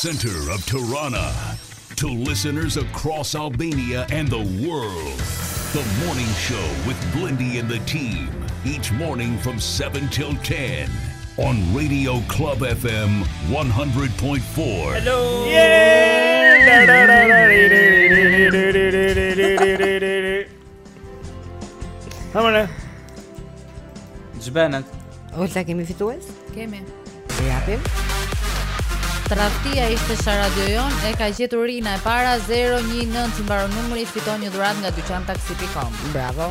S21: center of Tirana to listeners across Albania and the world. The morning show with Blindy and the team each morning from 7 till 10 On Radio Club FM 100.4.
S2: Hello. Hamare.
S5: Ç'bëhet?
S4: Olta kemi fitues?
S3: Kemi.
S4: E japim.
S3: Tradhtia ishte sharadio jonë e ka gjetur Rina e para 019 i mbaron numri fiton një dhuratë nga dyqan taksi.com.
S4: Bravo.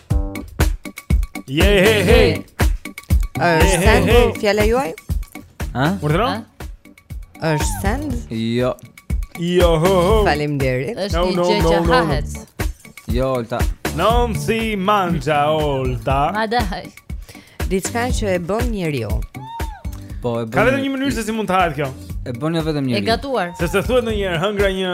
S2: Je he he.
S4: Është send fjala juaj?
S5: Ha?
S2: Urdhëro?
S4: Është send?
S5: Jo.
S2: Jo ho ho.
S4: Faleminderit.
S3: Është një gjë që hahet.
S5: Jo, Olta.
S2: Non si mangia Olta.
S3: Ma dai.
S4: Diçka që e bën njeriu.
S5: Po e bën.
S2: Ka vetëm një mënyrë se si mund të hahet kjo.
S5: E bën jo vetëm
S3: njeriu.
S5: E
S3: gatuar.
S2: Se se thuhet ndonjëherë hëngra një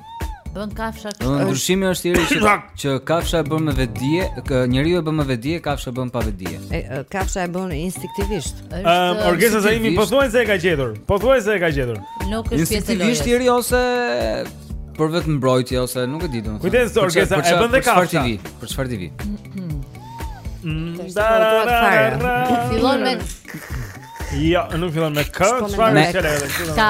S5: Bën kafsha
S3: kështu.
S5: Ndryshimi është Siri që që kafsha e bën me vetdije, njeriu e bën me vetdije, kafsha e bën pa vetdije.
S4: Kafsha e bën instinktivisht.
S2: Ëm Orgesa Zaimi pothuajse e ka gjetur. Pothuajse e ka gjetur.
S3: Nuk është pjesë e lojës.
S5: Instinktivisht Siri ose për vetëmbrojtje ose nuk e di domethënë.
S2: Kujdes Orgesa e bën dhe kafsha.
S5: Për çfarë divi?
S3: Fillon me
S2: Jo, nuk fillon me
S4: kë,
S2: çfarë është kjo?
S3: Ka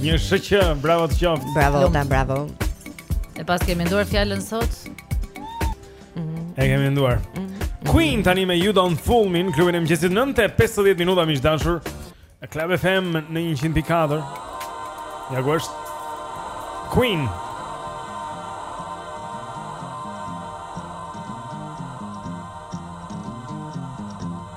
S2: Një shoqe,
S4: bravo
S2: të qoftë
S4: Bravo, Olta bravo
S3: E paskemi menduar fjalën sot mm -hmm.
S2: E kemi menduar mm -hmm. Queen tani me You Don't Fool Me Në klubin e mëngjesit 9.50 minuta miq të dashur Club FM 100.4 Ja ku është Queen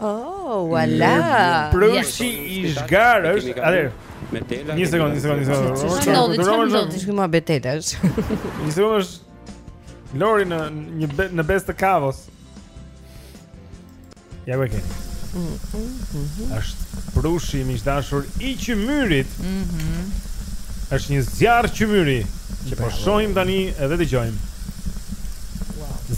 S22: Oh,
S3: voilà. Prushi i zgarës.
S2: Atëherë. Me tela. Një sekond, një sekond, një sekond.
S3: Çfarë do të thotë? Çfarë do
S4: të thotë? Me tela.
S2: Një sekond. Lori në një be, në besë të kavos. Ja ku e keni. Mm, mm, mm, mm. Është prushi i shumëdashur i qymyrit.
S3: Mhm.
S2: Mm është një zjarr qymyri që po shohim tani edhe dëgjojmë.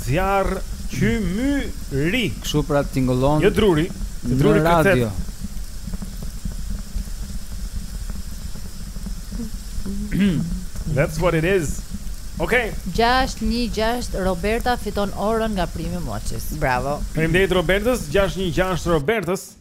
S2: Zjarr qymyri.
S8: Kshu pra tingëllon.
S2: Jo druri, jo druri
S8: në radio.
S2: That's what it is. Okej. Okay.
S3: 616 Roberta fiton orën nga primi Moçis.
S4: Bravo.
S2: Faleminderit Robertës, 616 Robertës.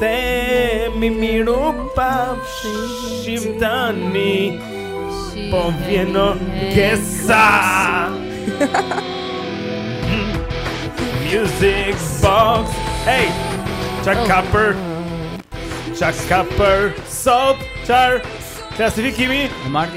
S2: Themi mirupafshim tani Po vjen Gesa Music box Hej, ça ka për Ça ka për Sot, çfarë Klasifikimi
S8: E marta